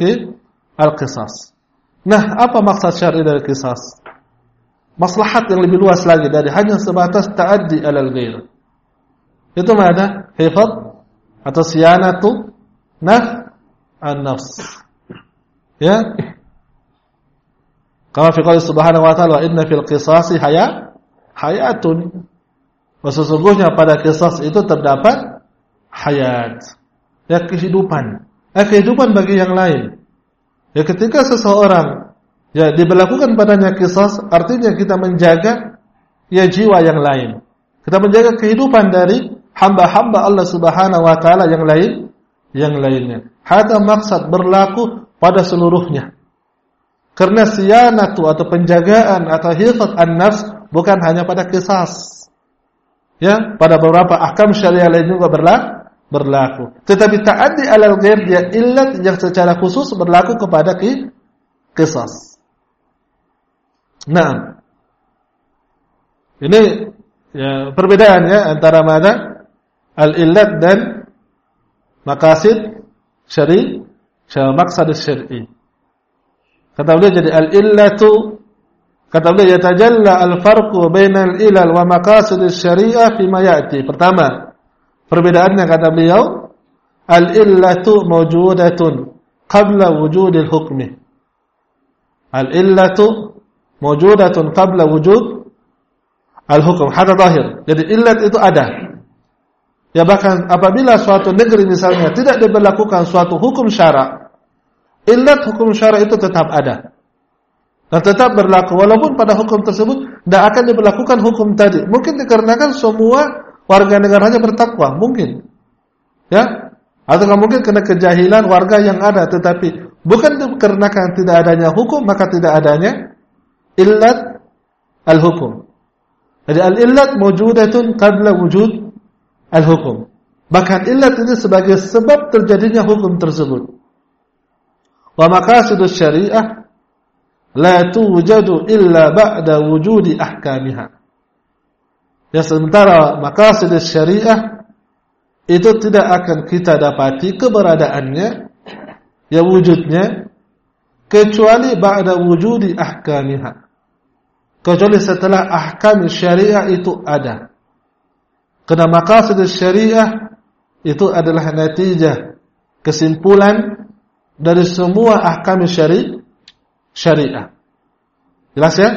[SPEAKER 1] al-qisas. Nah, apa maksud syar'i dari qisas? Maslahat yang lebih luas lagi dari hanya sebatas ta'addi alal ghair. Itu mana? Hifad atau siyanatu naf an-nafs. Ya. Kama fi subhanahu wa ta'ala inna fil qisasi haya hayatun. Sesungguhnya pada kisas itu terdapat hayat. Ya kehidupan. Eh, kehidupan bagi yang lain. Ya ketika seseorang ya diberlakukan padanya kisas artinya kita menjaga ya jiwa yang lain. Kita menjaga kehidupan dari hamba-hamba Allah Subhanahu wa taala yang lain yang lainnya. Hada maksud berlaku pada seluruhnya. Karena siyanatu atau penjagaan atau hifat an-nafs bukan hanya pada kisas. Ya, pada beberapa ahkam syariah lain juga berlaku. berlaku. Tetapi ta'addi alal ghair dia illat yang secara khusus berlaku kepada kisas. Nah, ini ya, perbedaannya antara mana al-illat dan maqasid syari maqsad syar'i. Kata beliau jadi al illatu kata beliau yatajalla al farqu bainal ilal wa maqasid syari'ah fi ma ya'ti. Pertama perbedaannya kata beliau al illatu mawjudatun qabla wujudil hukmi. Al illatu mawjudatun qabla wujud al hukum hadha zahir. Jadi illat itu ada Ya bahkan apabila suatu negeri misalnya tidak diberlakukan suatu hukum syara, illat hukum syara itu tetap ada. Dan tetap berlaku walaupun pada hukum tersebut tidak akan diberlakukan hukum tadi. Mungkin dikarenakan semua warga negaranya bertakwa, mungkin. Ya? Atau mungkin kena kejahilan warga yang ada tetapi bukan dikarenakan tidak adanya hukum maka tidak adanya illat al-hukum. Jadi al-illat mawjudatun qabla wujud al-hukum. Bahkan illat itu sebagai sebab terjadinya hukum tersebut. Wa maqasidus syariah la tujadu illa ba'da wujudi ahkamiha. Ya sementara maqasid syariah itu tidak akan kita dapati keberadaannya ya wujudnya kecuali ba'da wujudi ahkamiha. Kecuali setelah ahkam syariah itu ada. Karena maqasid syariah itu adalah natijah kesimpulan dari semua ahkam syariah syariah. Jelas ya?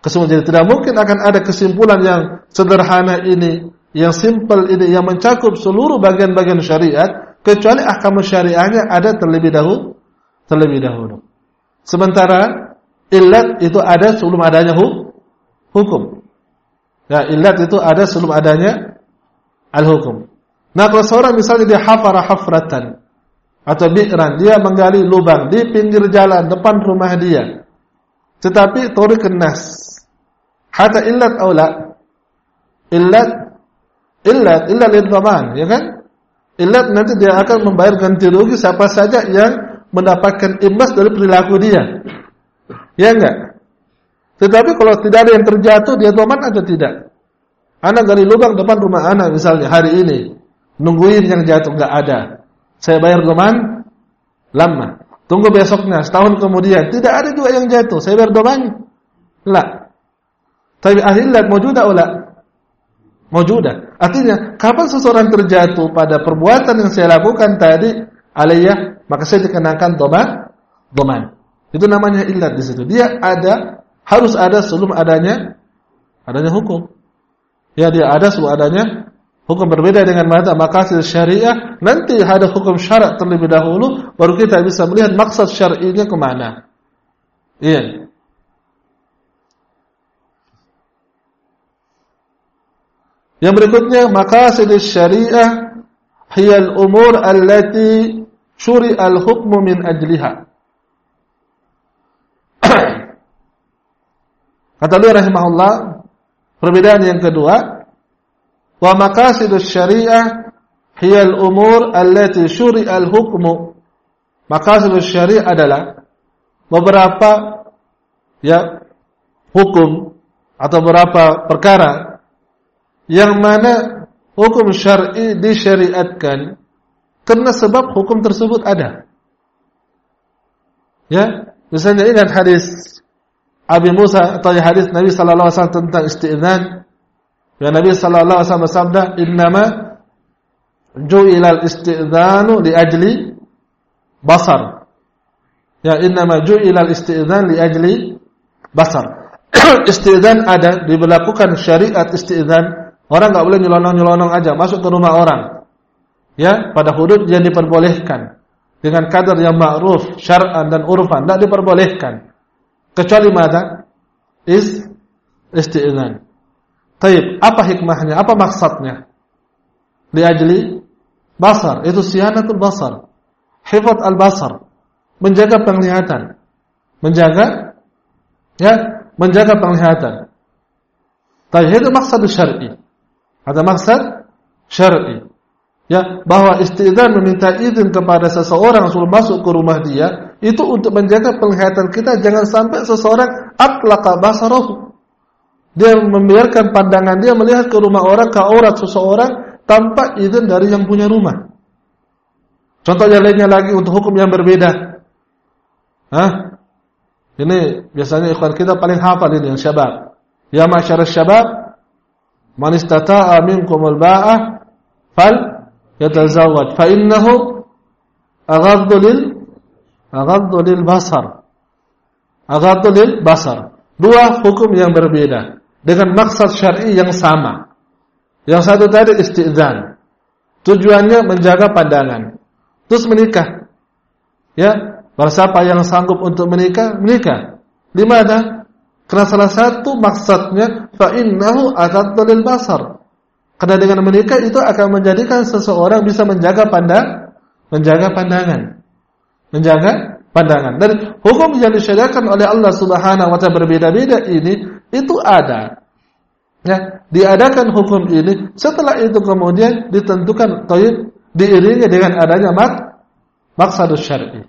[SPEAKER 1] Kesimpulan jadi tidak mungkin akan ada kesimpulan yang sederhana ini, yang simple ini, yang mencakup seluruh bagian-bagian syariat, kecuali ahkam syariahnya ada terlebih dahulu, terlebih dahulu. Sementara illat itu ada sebelum adanya hukum. Ya, illat itu ada sebelum adanya al-hukum. Nah, kalau seorang misalnya dia hafara hafratan, atau bi'ran, dia menggali lubang di pinggir jalan depan rumah dia. Tetapi tori kenas. Hatta illat aula. Illat illat illat lidhaman, ya kan? Illat nanti dia akan membayar ganti rugi siapa saja yang mendapatkan imbas dari perilaku dia. Ya enggak? Tetapi kalau tidak ada yang terjatuh, dia doman atau tidak? Anak gali lubang depan rumah anak misalnya hari ini, nungguin yang jatuh enggak ada. Saya bayar doman lama. Tunggu besoknya, setahun kemudian. Tidak ada juga yang jatuh. Saya bayar doman. La. Tapi ahillat mawjudah ola. Mawjudah. Artinya, kapan seseorang terjatuh pada perbuatan yang saya lakukan tadi, aliyah, maka saya dikenakan doman. Doman. Itu namanya illat di situ. Dia ada, harus ada sebelum adanya, adanya hukum. Ya, dia ada sebelum adanya hukum berbeda dengan mata maqasid syariah, nanti ada hukum syarak terlebih dahulu, baru kita bisa melihat maksud syar'inya ke mana. Iya. Yang berikutnya maqasid syariah hiya al-umur allati syuri al-hukmu min ajliha. <clears throat> Kata beliau rahimahullah, perbedaan yang kedua, Wa maqasidus syariah hiya al-umur allati syuri'a al-hukmu. Maqasidus syariah adalah beberapa ya hukum atau beberapa perkara yang mana hukum syar'i disyariatkan karena sebab hukum tersebut ada. Ya, misalnya ingat hadis Abi Musa atau hadis Nabi sallallahu alaihi wasallam tentang isti'dzan Ya Nabi sallallahu alaihi wasallam bersabda, "Innama ju'ilal isti'dzanu li ajli basar." Ya, innama ju'ilal isti'dzan li ajli basar. <clears throat> isti'dzan ada diberlakukan syariat isti'dzan. Orang enggak boleh nyelonong-nyelonong aja masuk ke rumah orang. Ya, pada hudud yang diperbolehkan dengan kadar yang ma'ruf, syar'an dan urfan tidak diperbolehkan. Kecuali mana? Is isti'dzan. Taib, apa hikmahnya? Apa maksudnya? Liajli basar, itu siyanatul basar. Hifat al-basar, menjaga penglihatan. Menjaga ya, menjaga penglihatan. Tapi itu maksud syar'i. Ada maksud syar'i. Ya, bahwa istidzan meminta izin kepada seseorang sebelum masuk ke rumah dia itu untuk menjaga penglihatan kita jangan sampai seseorang atlaqa basarahu dia membiarkan pandangan dia melihat ke rumah orang, ke aurat seseorang tanpa izin dari yang punya rumah. Contoh yang lainnya lagi untuk hukum yang berbeda. Hah? Ini biasanya ikhwan kita paling hafal ini yang syabab. Ya masyarakat syabab, man istata'a minkum al-ba'ah fal yatazawwaj fa innahu aghaddu lil aghaddu lil basar. Aghaddu lil basar. Dua hukum yang berbeda dengan maksud syar'i yang sama. Yang satu tadi isti'zan. Tujuannya menjaga pandangan. Terus menikah. Ya, Barang siapa yang sanggup untuk menikah, menikah. Limana? Karena salah satu maksudnya fa innahu basar. Karena dengan menikah itu akan menjadikan seseorang bisa menjaga pandang, menjaga pandangan. Menjaga pandangan. Dan hukum yang disyariatkan oleh Allah Subhanahu wa taala berbeda-beda ini itu ada. Ya, diadakan hukum ini setelah itu kemudian ditentukan toib diiringi dengan adanya mak maksadus syar'i.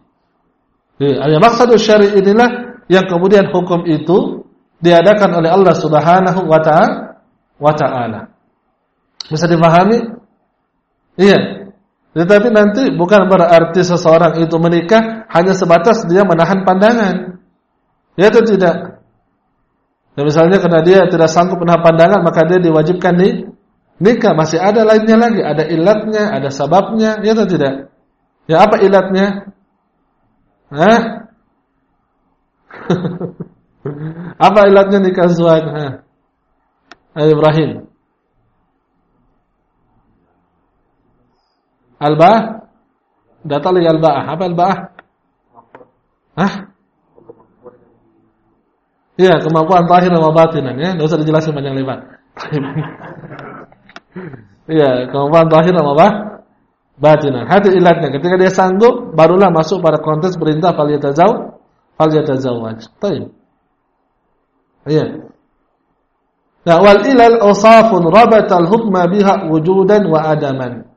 [SPEAKER 1] Ada maksadus syar'i inilah yang kemudian hukum itu diadakan oleh Allah Subhanahu wa taala wa taala. Bisa dipahami? Iya. Tetapi nanti bukan berarti seseorang itu menikah hanya sebatas dia menahan pandangan. Ya atau tidak? Dan misalnya karena dia tidak sanggup menahan pandangan maka dia diwajibkan nih nikah. Masih ada lainnya lagi, ada ilatnya, ada sababnya, ya atau tidak? Ya apa ilatnya? Hah? <laughs> apa ilatnya nikah zuhad? Ayo Ibrahim. Al-ba'ah? Data lagi al-ba'ah. Apa al-ba'ah? Hah? Iya, kemampuan zahir dan batinan ya. Enggak usah dijelasin panjang lebar. <laughs> Iya, kemampuan zahir dan apa? Batinan. Hati ilatnya. Ketika dia sanggup, barulah masuk pada konteks perintah fal yatazau, fal yatazawwaj. Baik. Iya. Nah, wal ilal usafun rabata al-hukma biha wujudan wa adaman.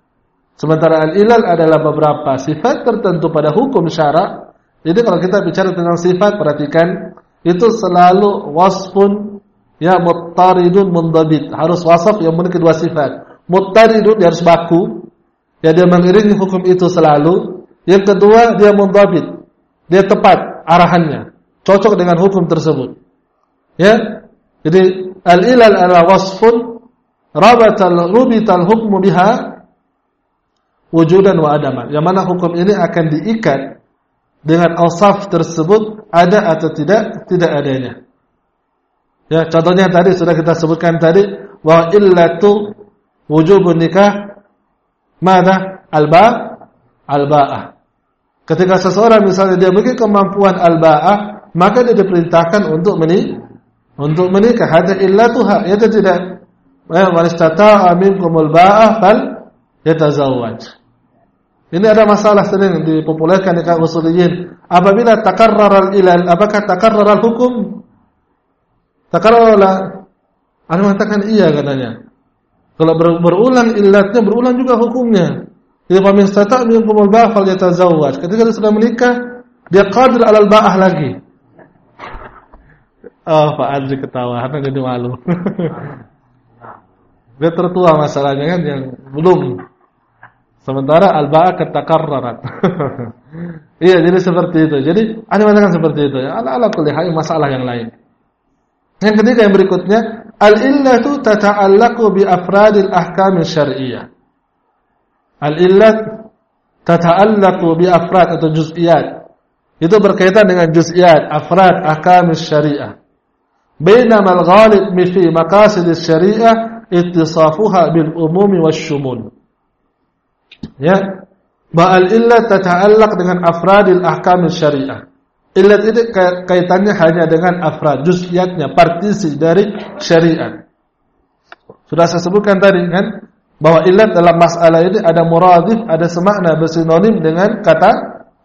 [SPEAKER 1] Sementara al-ilal adalah beberapa sifat tertentu pada hukum syarak. Jadi kalau kita bicara tentang sifat, perhatikan itu selalu wasfun ya muttaridun mundabit. Harus wasaf yang memiliki dua sifat. Muttaridun dia harus baku. Ya dia mengiringi hukum itu selalu. Yang kedua dia mundabit. Dia tepat arahannya. Cocok dengan hukum tersebut. Ya. Jadi al-ilal adalah wasfun rabatal rubital hukmu biha wujudan wa adaman. Yang mana hukum ini akan diikat dengan ausaf tersebut ada atau tidak, tidak adanya. Ya, contohnya tadi sudah kita sebutkan tadi bahwa illatu wujubun nikah mana alba alba'ah. Ketika seseorang misalnya dia memiliki kemampuan alba'ah, maka dia diperintahkan untuk menikah untuk menikah. Hada illatuha, ya tidak. Ya, man istata'a minkumul ba'ah fal yatazawwaj. Ini ada masalah sering dipopulerkan di kaum usuliyin. Apabila takarrar al-ilal, apakah takarrar al-hukum? Takarrar Anda mengatakan iya katanya. Kalau ber berulang ilatnya, berulang juga hukumnya. Jadi famin stata' minkum al-ba'ah falyatazawwaj. Ketika dia sudah menikah, dia qadir alal ba'ah lagi. Oh, Pak Andri ketawa, karena jadi malu. <laughs> dia tertua masalahnya kan yang belum Sementara al-ba'a katakarrarat. <laughs> iya, jadi seperti itu. Jadi, ada mengatakan seperti itu. Ala ala kulli masalah yang lain. Yang ketiga yang berikutnya, al-illatu tata'allaqu bi afradil ahkam syar'iyyah. Al-illat tata'allaqu bi afrad atau juz'iyat. Itu berkaitan dengan juz'iyat, afrad ahkam syariah. Bainama al-ghalib fi maqasid syariah ittisafuha bil umumi wasyumul. Ya. Ba'al illat tata'allaq dengan afradil ahkam syariah. Illat itu kaitannya hanya dengan afrad, juz'iyatnya, partisi dari syariat. Sudah saya sebutkan tadi kan bahwa illat dalam masalah ini ada muradif, ada semakna bersinonim dengan kata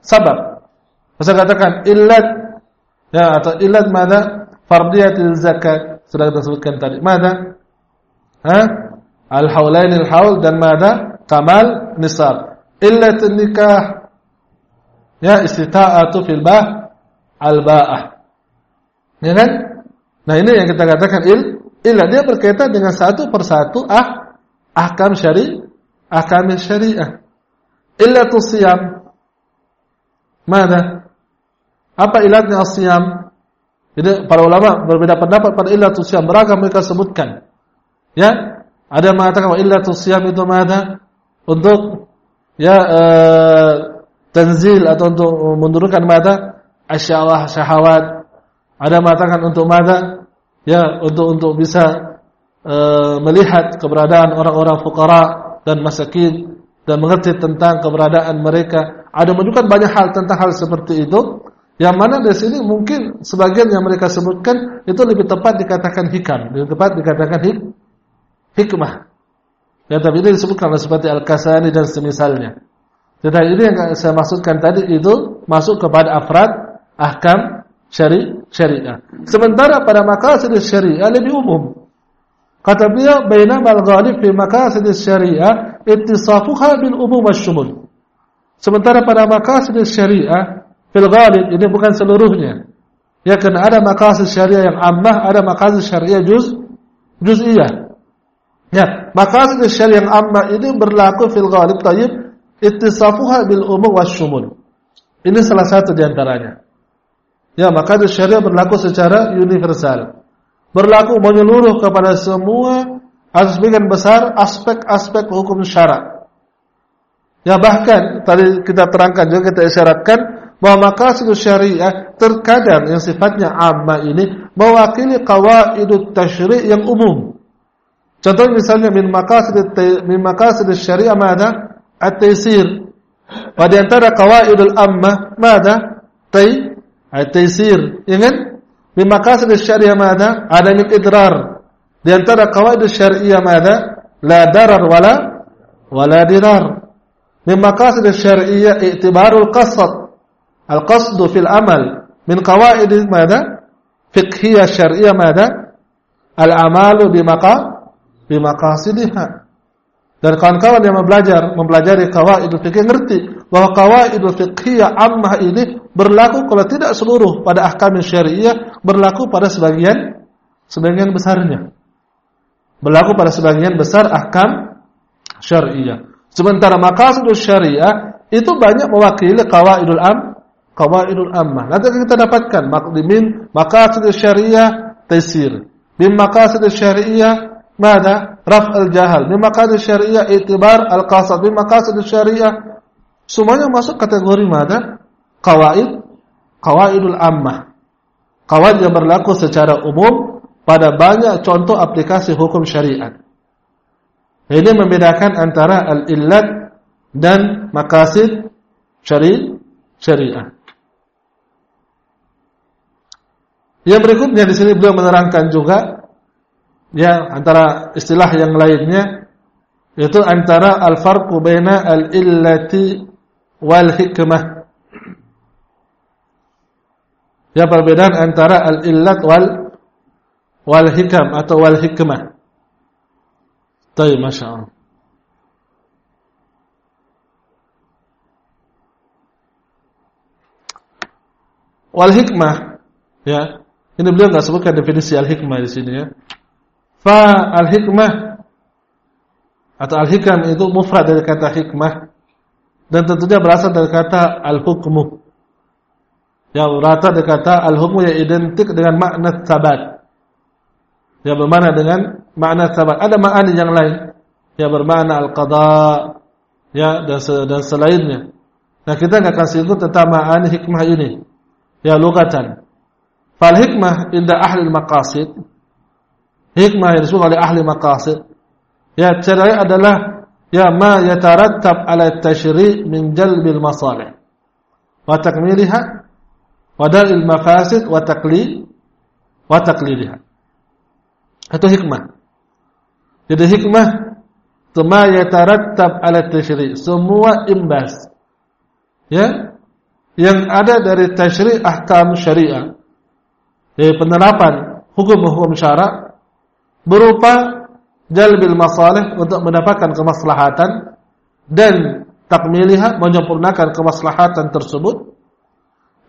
[SPEAKER 1] sabab. Saya katakan illat ya atau illat mana? Fardiyatil zakat. Sudah kita sebutkan tadi. Mana? Ha? Al-haulainil haul dan mana? Kamal nisab. Illat nikah ya istita'atu fil ba' al ba'ah. Ya kan? Nah, ini yang kita katakan il illa dia berkaitan dengan satu persatu ah ahkam syari ahkam syariah. Illatus siyam. Mana? Apa ilatnya as-siyam? Jadi para ulama berbeda pendapat pada illatus siyam beragam mereka sebutkan. Ya, ada yang mengatakan illatus siyam itu mana? Untuk ya uh, tanzil atau untuk menurunkan mata asyawah syahwat ada mengatakan untuk mata ya untuk untuk bisa uh, melihat keberadaan orang-orang fukara dan masakin dan mengerti tentang keberadaan mereka ada menunjukkan banyak hal tentang hal seperti itu. Yang mana di sini mungkin sebagian yang mereka sebutkan itu lebih tepat dikatakan hikam, lebih tepat dikatakan hik hikmah. Ya, tapi ini disebutkan seperti Al-Kasani dan semisalnya. Tetapi ini yang saya maksudkan tadi itu masuk kepada afrad ahkam syari syariah. Sementara pada maqasid syariah lebih umum. Kata beliau, "Bainama al-ghalib fi maqasid syariah ittisafuha bil umum wasyumul." Sementara pada maqasid syariah fil ghalib ini bukan seluruhnya. Ya karena ada maqasid syariah yang ammah, ada maqasid syariah juz juz'iyah. Ya, maqasid syariah yang ammah ini berlaku fil ghalib tayyib ittisafuha bil umum wasyumul. Ini salah satu di antaranya. Ya, maka syariah berlaku secara universal berlaku menyeluruh kepada semua sebagian besar aspek-aspek hukum syarak. Ya bahkan tadi kita terangkan juga kita isyaratkan bahwa maqasid syariah terkadang yang sifatnya amma ini mewakili qawaidut tasyri' yang umum. Contoh misalnya min maqasid min maqasid syariah mana? At-taysir. Wa di antara qawaidul amma mana? Tay at-taysir. Kan? Min maqasid syariah mana? Adam idrar. Di antara qawaid syariah mana? La darar wala wala dirar. Min maqasid syariah i'tibarul qasd. Al-qasdu fil amal. Min qawaid mana? Fiqhiyah syariah mana? Al-amalu bimaqa bimaqasidiha. Dan kawan-kawan yang belajar mempelajari qawaidul fikih ngerti bahwa qawaidul fiqhiyah ammah ini berlaku kalau tidak seluruh pada ahkam syariah, berlaku pada sebagian sebagian besarnya. Berlaku pada sebagian besar ahkam syariah. Sementara maqasidul syariah itu banyak mewakili qawaidul am qawaidul ammah. Nanti kita dapatkan maqdimin maqasidul syariah taysir. Min maqasidul syariah Al-jahal. Min maqasid syariah itibar al-qasad. Min maqasid syariah semuanya masuk kategori mana? Qawaid qawaidul ammah. Qawaid yang berlaku secara umum pada banyak contoh aplikasi hukum syariat. Ini membedakan antara al-illat dan maqasid syari syariah. Yang berikutnya di sini beliau menerangkan juga ya antara istilah yang lainnya itu antara al-farqu baina al-illati wal hikmah. Ya perbedaan antara al-illat wal wal hikam atau wal hikmah. Baik, Masya Allah. Wal hikmah, ya. Ini beliau nggak sebutkan definisi al hikmah di sini ya. Fa al-hikmah atau al-hikam itu mufrad dari kata hikmah dan tentunya berasal dari kata al-hukmu. Yang rata dari kata al-hukmu yang identik dengan makna sabat. Yang bermakna dengan makna sabat. Ada makna yang lain yang bermakna al-qada ya dan, dan selainnya. Nah kita nggak kasih itu tentang makna hikmah ini. Ya lugatan. Fal hikmah inda ahli maqasid hikmah yang disebut oleh ahli maqasid. Ya caranya adalah ya ma yatarattab ala tashri' min jalbil masalih. Wa takmiliha wa dalil mafasid wa taqlid wa taqliliha itu hikmah. Jadi hikmah ma yatarattab ala tashri' semua imbas. Ya yang ada dari tashri' ahkam syariah. Ya, penerapan hukum-hukum syarak berupa jalbil masalih untuk mendapatkan kemaslahatan dan takmiliha menyempurnakan kemaslahatan tersebut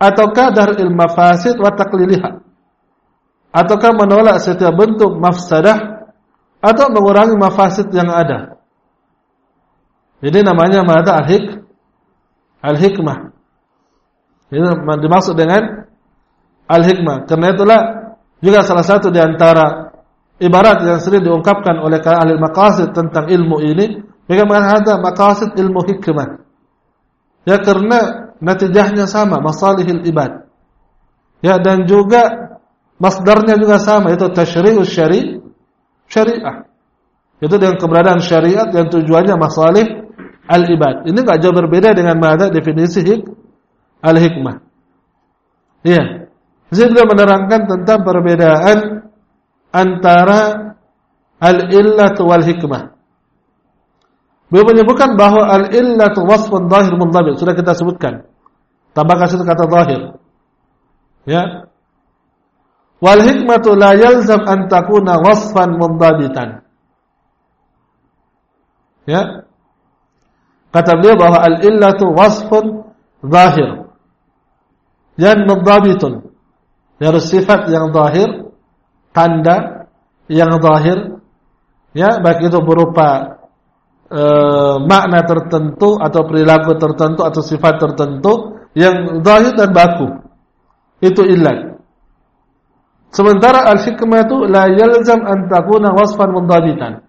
[SPEAKER 1] ataukah daril mafasid wa takliliha? Ataukah menolak setiap bentuk mafsadah atau mengurangi mafasid yang ada? Jadi namanya mata al-hik al-hikmah. Ini dimaksud dengan al-hikmah. Karena itulah juga salah satu di antara ibarat yang sering diungkapkan oleh ahli maqasid tentang ilmu ini mereka mengatakan ada maqasid ilmu hikmah ya karena natijahnya sama masalihil ibad ya dan juga masdarnya juga sama itu tasyri'us syari syariah itu dengan keberadaan syariat yang tujuannya masalih al-ibad. Ini enggak jauh berbeda dengan mana definisi hik al-hikmah. Saya beliau menerangkan tentang perbedaan antara al-illat wal hikmah. Beliau menyebutkan bahwa al-illat wasfun zahir mundhabit. Sudah kita sebutkan. Tambahkan satu kata zahir. Ya. Wal hikmatu la yalzam an takuna wasfan mundhabitan. Ya. Kata beliau bahwa al-illatu wasfun zahir. Yang mundhabitun. Harus sifat yang zahir, tanda yang zahir, ya baik itu berupa e, makna tertentu atau perilaku tertentu atau sifat tertentu yang zahir dan baku. Itu illat. Sementara al-hikmah itu la yalzam an takuna wasfan mundhabitan.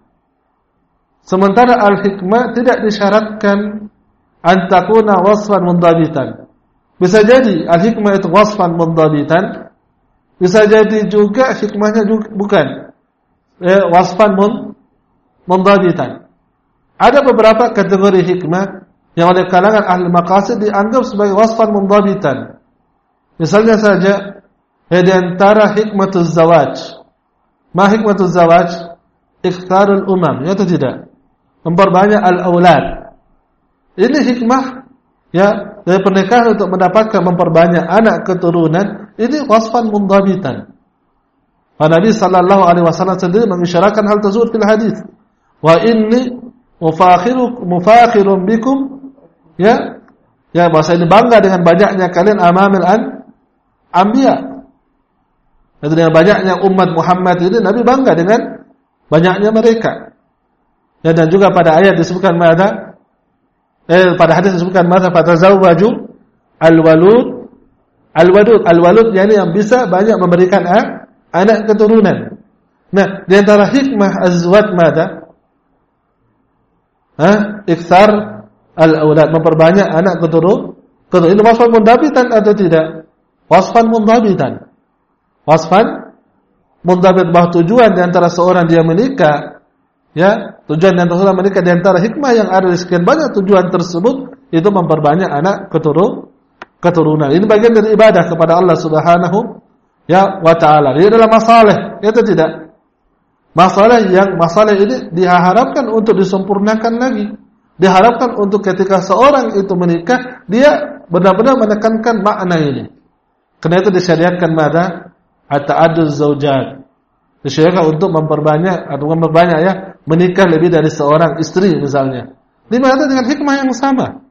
[SPEAKER 1] Sementara al-hikmah tidak disyaratkan an takuna wasfan mundhabitan. Bisa jadi al-hikmah itu wasfan mundhabitan, bisa jadi juga hikmahnya juga, bukan eh, wasfan mun mundhabitan. Ada beberapa kategori hikmah yang oleh kalangan ahli maqasid dianggap sebagai wasfan mundhabitan. Misalnya saja ya di antara hikmatul zawaj. Ma hikmatul zawaj? Ikhtarul umam, ya atau tidak? Memperbanyak al-aulad. Ini hikmah ya dari pernikahan untuk mendapatkan memperbanyak anak keturunan, ini wasfan mundhabitan. Nabi sallallahu alaihi wasallam sendiri mengisyaratkan hal tersebut fil hadis. Wa inni mufakhiru mufakhirun bikum ya ya bahasa ini bangga dengan banyaknya kalian amamil an anbiya dan dengan banyaknya umat Muhammad ini Nabi bangga dengan banyaknya mereka ya, dan juga pada ayat disebutkan mana eh pada hadis disebutkan mana fatazawwaju alwalud alwadud alwalud yakni yang bisa banyak memberikan anak keturunan nah di antara hikmah azwat mada Hah? Iksar al-aulad, memperbanyak anak keturunan. Keturunan ini wasfan mundabitan atau tidak? Wasfan mundabitan. Wasfan mundabit bahwa tujuan di antara seorang dia menikah, ya, tujuan antara seorang menikah di antara hikmah yang ada di sekian banyak tujuan tersebut itu memperbanyak anak keturunan. Keturunan. Ini bagian dari ibadah kepada Allah Subhanahu ya wa taala. Ini adalah masalah, itu tidak? Masalah yang masalah ini diharapkan untuk disempurnakan lagi. Diharapkan untuk ketika seorang itu menikah, dia benar-benar menekankan makna ini. Karena itu disyariatkan pada at-ta'addud zaujat. Disyariatkan untuk memperbanyak atau memperbanyak ya, menikah lebih dari seorang istri misalnya. Di mana dengan hikmah yang sama.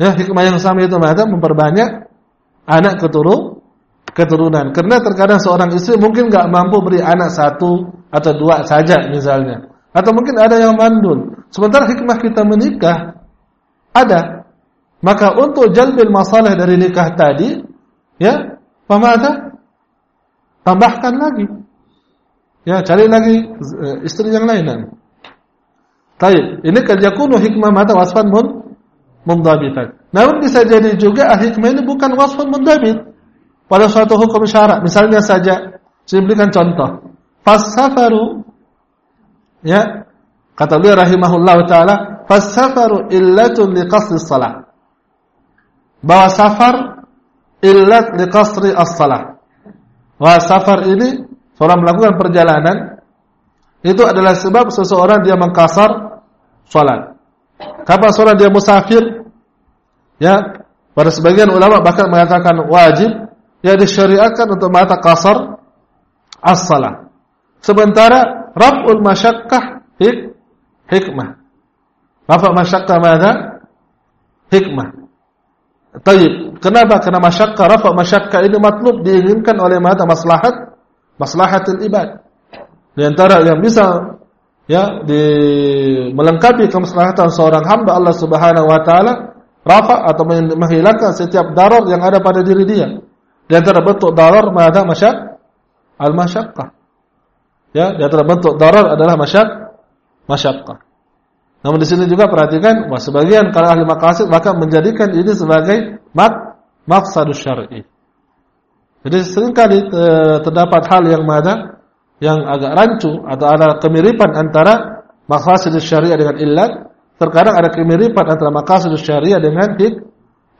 [SPEAKER 1] Ya, hikmah yang sama itu mana memperbanyak anak keturunan keturunan. Karena terkadang seorang istri mungkin nggak mampu beri anak satu atau dua saja misalnya. Atau mungkin ada yang mandul. Sementara hikmah kita menikah ada. Maka untuk jalbil masalah dari nikah tadi, ya, pemada tambahkan lagi. Ya, cari lagi eh, istri yang lain. Baik, ini kan yakunu hikmah mata wasfan mun mundabitan. Namun bisa jadi juga hikmah ini bukan wasfan mundabit pada suatu hukum syarak. Misalnya saja, saya berikan contoh. Fasafaru, ya, kata beliau rahimahullah taala, fasafaru illatun liqasri salat. Bahwa safar illat liqasri as-salat. Bahwa safar ini seorang melakukan perjalanan itu adalah sebab seseorang dia mengkasar salat. Kapan seorang dia musafir? Ya, pada sebagian ulama bahkan mengatakan wajib yang disyariatkan untuk mata kasar as-salah. Sementara raf'ul masyakkah hik hikmah. Raf'ul masyakkah mana? Hikmah. Tayyib. Kenapa? Karena masyakkah, raf'ul masyakkah ini matlub diinginkan oleh mata maslahat maslahatul ibad. Di antara yang bisa ya di melengkapi kemaslahatan seorang hamba Allah Subhanahu wa taala rafa atau menghilangkan setiap darar yang ada pada diri dia. Di antara bentuk darar ada masyak al-masyaqqah. Ya, di antara bentuk darar adalah masyak masyaqqah. Namun di sini juga perhatikan bahwa sebagian kalau ahli maqasid bahkan menjadikan ini sebagai mak maqsadus syar'i. Jadi sering kali eh, terdapat hal yang mana yang agak rancu atau ada kemiripan antara maqasid syariah dengan illat terkadang ada kemiripan antara maqasid syariah dengan hik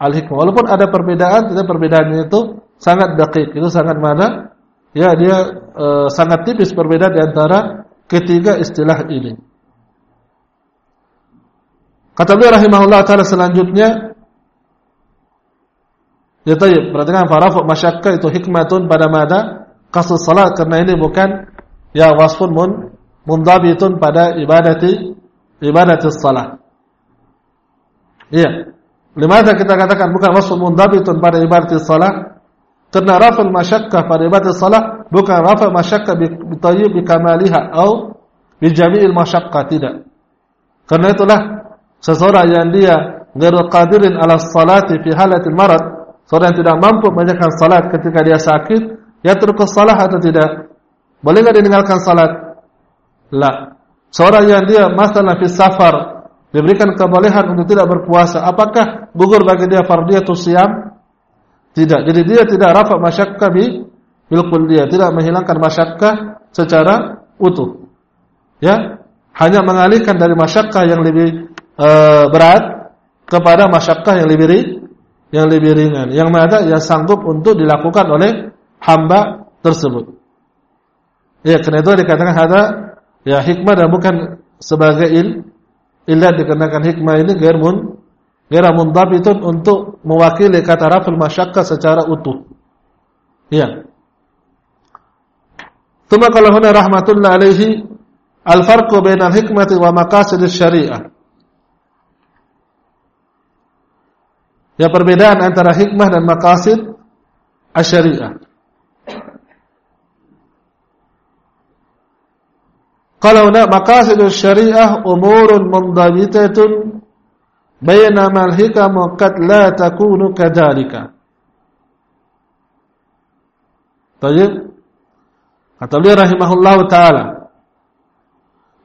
[SPEAKER 1] al-hikmah. Walaupun ada perbedaan, tidak perbedaannya itu sangat dakik, itu sangat mana? Ya, dia e, sangat tipis perbedaan di antara ketiga istilah ini. Kata beliau rahimahullah taala selanjutnya Ya tayyib, perhatikan farafu masyakka itu hikmatun pada mada kasus salat karena ini bukan ya wasfun mun mundabitun pada ibadati ibadati salat. Iya. Limadha kita katakan bukan wasfun mundabitun pada ibadati salat? Karena rafal masyakka pada ibadati salat bukan rafal masyakka bi tayyib bi kamaliha atau bi jami'il masyakka tidak. Karena itulah seseorang yang dia ghairu qadirin ala salati fi halatil marad Seorang yang tidak mampu menjalankan salat ketika dia sakit, ya terus salah atau tidak? Boleh enggak ditinggalkan salat? La. Seorang yang dia masalah fi safar diberikan kebolehan untuk tidak berpuasa, apakah gugur bagi dia fardhiyatus siam? Tidak. Jadi dia tidak rafa masyakka bi bil dia tidak menghilangkan masyakka secara utuh. Ya, hanya mengalihkan dari masyakka yang lebih uh, berat kepada masyakka yang lebih yang lebih ringan, yang mana yang sanggup untuk dilakukan oleh hamba tersebut. Ya, karena itu dikatakan ada ya hikmah dan bukan sebagai il illa dikarenakan hikmah ini gair mun gair itu untuk mewakili kata raful masyakka secara utuh. Ya. Tuma kalau huna rahmatullah alaihi al-farqu bainal hikmati wa maqasid syariah Ya perbedaan antara hikmah dan maqasid asyariah. Kalau nak maqasid syariah umurun mundabitatun bainama al-hikam qad la takunu kadzalika. Baik. Kata beliau rahimahullah taala.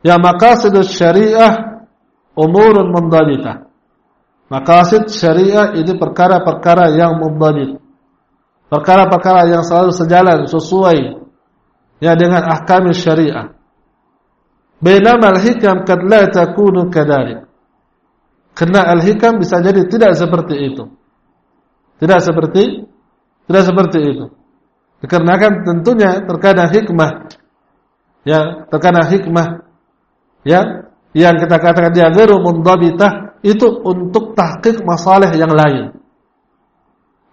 [SPEAKER 1] Ya maqasid syariah umurun mundabitah. Maqasid syariah ini perkara-perkara yang mubadid. Perkara-perkara yang selalu sejalan sesuai ya dengan ahkam syariah. Bainama al-hikam kad la takunu kadalik. Karena al-hikam bisa jadi tidak seperti itu. Tidak seperti tidak seperti itu. Dikarenakan tentunya terkadang hikmah ya, terkadang hikmah ya yang kita katakan dia ghairu mundabitah itu untuk tahqiq masalah yang lain.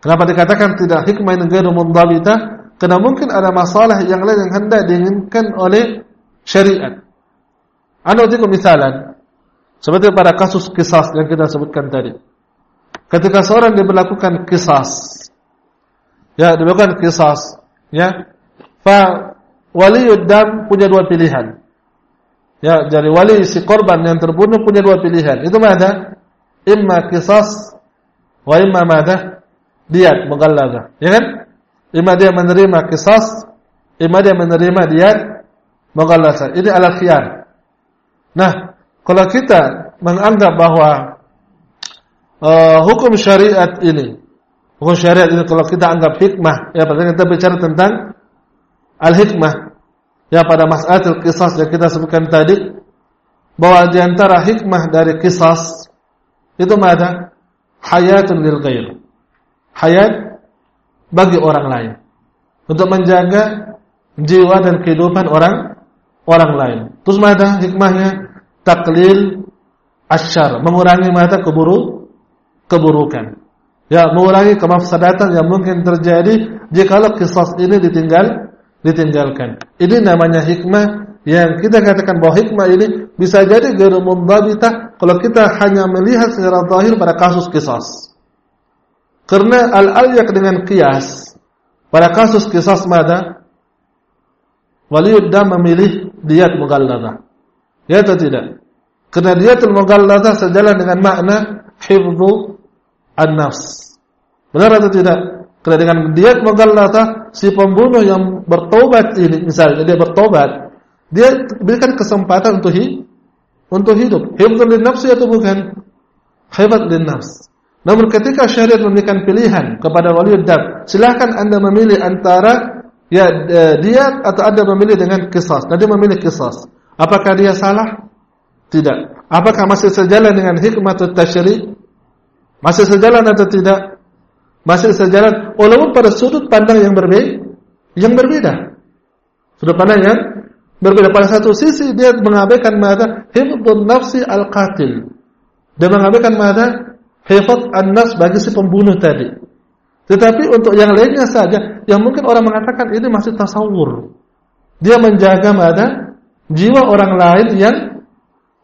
[SPEAKER 1] Kenapa dikatakan tidak hikmah yang ghairu mundabitah? Karena mungkin ada masalah yang lain yang hendak diinginkan oleh syariat. Ana ujiku misalan. Seperti pada kasus kisas yang kita sebutkan tadi. Ketika seorang diberlakukan kisas, ya diberlakukan kisas, ya, fa waliyud dam punya dua pilihan. Ya, dari wali si korban yang terbunuh punya dua pilihan. Itu mana? Imma kisas wa imma mana? Diat mughallaza. Ya kan? Imma dia menerima kisas, imma dia menerima diat mughallaza. Ini ala khiyar. Nah, kalau kita menganggap bahwa uh, hukum syariat ini hukum syariat ini kalau kita anggap hikmah, ya berarti kita bicara tentang al-hikmah ya pada masalah kisah yang kita sebutkan tadi bahwa di antara hikmah dari kisah itu ada hayatun lil ghair. Hayat bagi orang lain untuk menjaga jiwa dan kehidupan orang orang lain. Terus ada hikmahnya taklil asyar, mengurangi mata keburu keburukan. Ya, mengurangi kemafsadatan yang mungkin terjadi jika kisah ini ditinggal ditinggalkan. Ini namanya hikmah yang kita katakan bahwa hikmah ini bisa jadi gairu mundabitah kalau kita hanya melihat secara zahir pada kasus kisas. Karena al-alyak dengan kias pada kasus kisas mada waliuddam memilih diat mughalladah. Ya atau tidak? Karena diatul mughalladah sejalan dengan makna hifdhu an-nafs. Benar atau tidak? Karena dengan diat mughallatah si pembunuh yang bertobat ini misalnya dia bertobat, dia berikan kesempatan untuk hidup, untuk hidup. Hifdzul lin nafsi atau bukan? Hifdz lin nafs. Namun ketika syariat memberikan pilihan kepada wali dam, silakan Anda memilih antara ya diat atau Anda memilih dengan kisas. Nanti memilih kisas. Apakah dia salah? Tidak. Apakah masih sejalan dengan hikmah tasyri'? Masih sejalan atau tidak? Masih sejalan walaupun pada sudut pandang yang berbeda, yang berbeda. Sudut pandang yang berbeda pada satu sisi dia mengabaikan mada hifdzun nafsi al-qatil. Dia mengabaikan mada hifdz an-nafs bagi si pembunuh tadi. Tetapi untuk yang lainnya saja yang mungkin orang mengatakan ini masih tasawur. Dia menjaga mada jiwa orang lain yang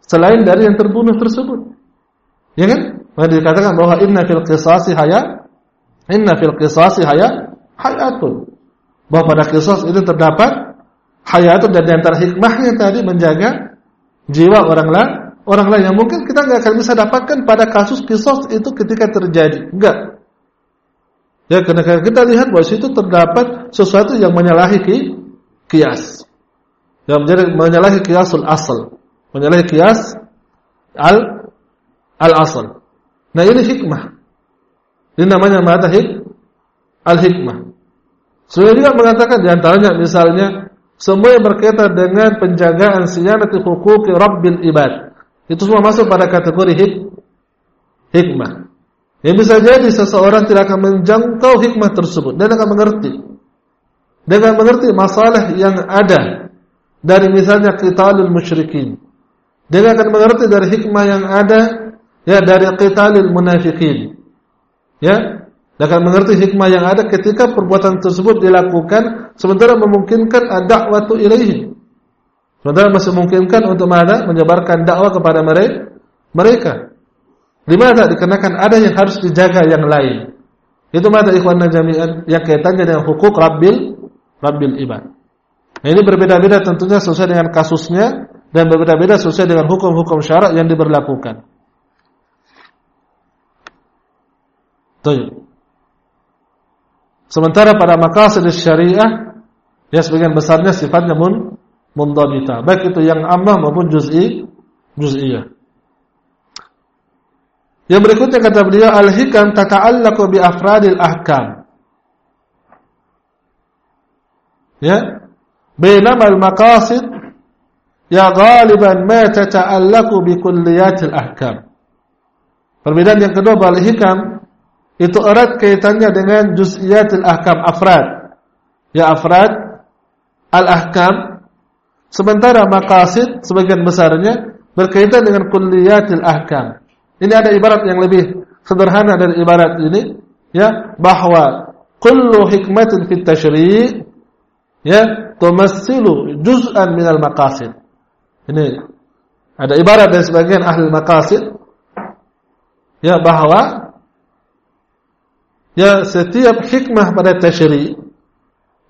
[SPEAKER 1] selain dari yang terbunuh tersebut. Ya kan? Maka dikatakan bahwa inna fil qisasi haya inna fil qisasi haya hayatun. Bahwa pada qisas itu terdapat hayatun dan di antara hikmahnya tadi menjaga jiwa orang lain orang lain yang mungkin kita nggak akan bisa dapatkan pada kasus qisas itu ketika terjadi. Enggak. Ya, karena kita lihat bahwa situ terdapat sesuatu yang menyalahi kias. Yang menjadi menyalahi kiasul asal. Menyalahi kias al al-asal. Nah ini hikmah. Ini namanya mata hik al-hikmah. Saya juga mengatakan di antaranya misalnya semua yang berkaitan dengan penjagaan siyanati hukuki rabbil ibad. Itu semua masuk pada kategori hik hikmah. Yang bisa jadi seseorang tidak akan menjangkau hikmah tersebut dan akan mengerti. Dengan mengerti masalah yang ada dari misalnya qitalul musyrikin. Dia akan mengerti dari hikmah yang ada ya dari qitalil munafiqin. Ya, akan mengerti hikmah yang ada ketika perbuatan tersebut dilakukan sementara memungkinkan ada waktu ilaihi. Sementara masih memungkinkan untuk mana? Menyebarkan dakwah kepada mereka. Mereka. Di mana dikenakan ada yang harus dijaga yang lain. Itu mata ikhwan jami'an yang kaitannya dengan hukuk Rabbil Rabbil ibad. Nah, ini berbeda-beda tentunya sesuai dengan kasusnya dan berbeda-beda sesuai dengan hukum-hukum syarak yang diberlakukan. Tuh. Sementara pada maqasid syariah ya sebagian besarnya sifatnya mun mundabita, baik itu yang ammah maupun juz'i juz'iyah. Yang berikutnya kata beliau al-hikam tata'allaqu bi afradil ahkam. Ya. Bainama al-maqasid ya ghaliban ma tata'allaqu bi kulliyatil ahkam. Perbedaan yang kedua bahwa al-hikam itu erat kaitannya dengan juz'iyatul ahkam afrad. Ya afrad al-ahkam sementara maqasid sebagian besarnya berkaitan dengan kulliyatul ahkam. Ini ada ibarat yang lebih sederhana dari ibarat ini ya bahwa kullu hikmatin fit tasyri' ya tumassilu juz'an minal maqasid. Ini ada ibarat dari sebagian ahli maqasid ya bahwa ya setiap hikmah pada tasyri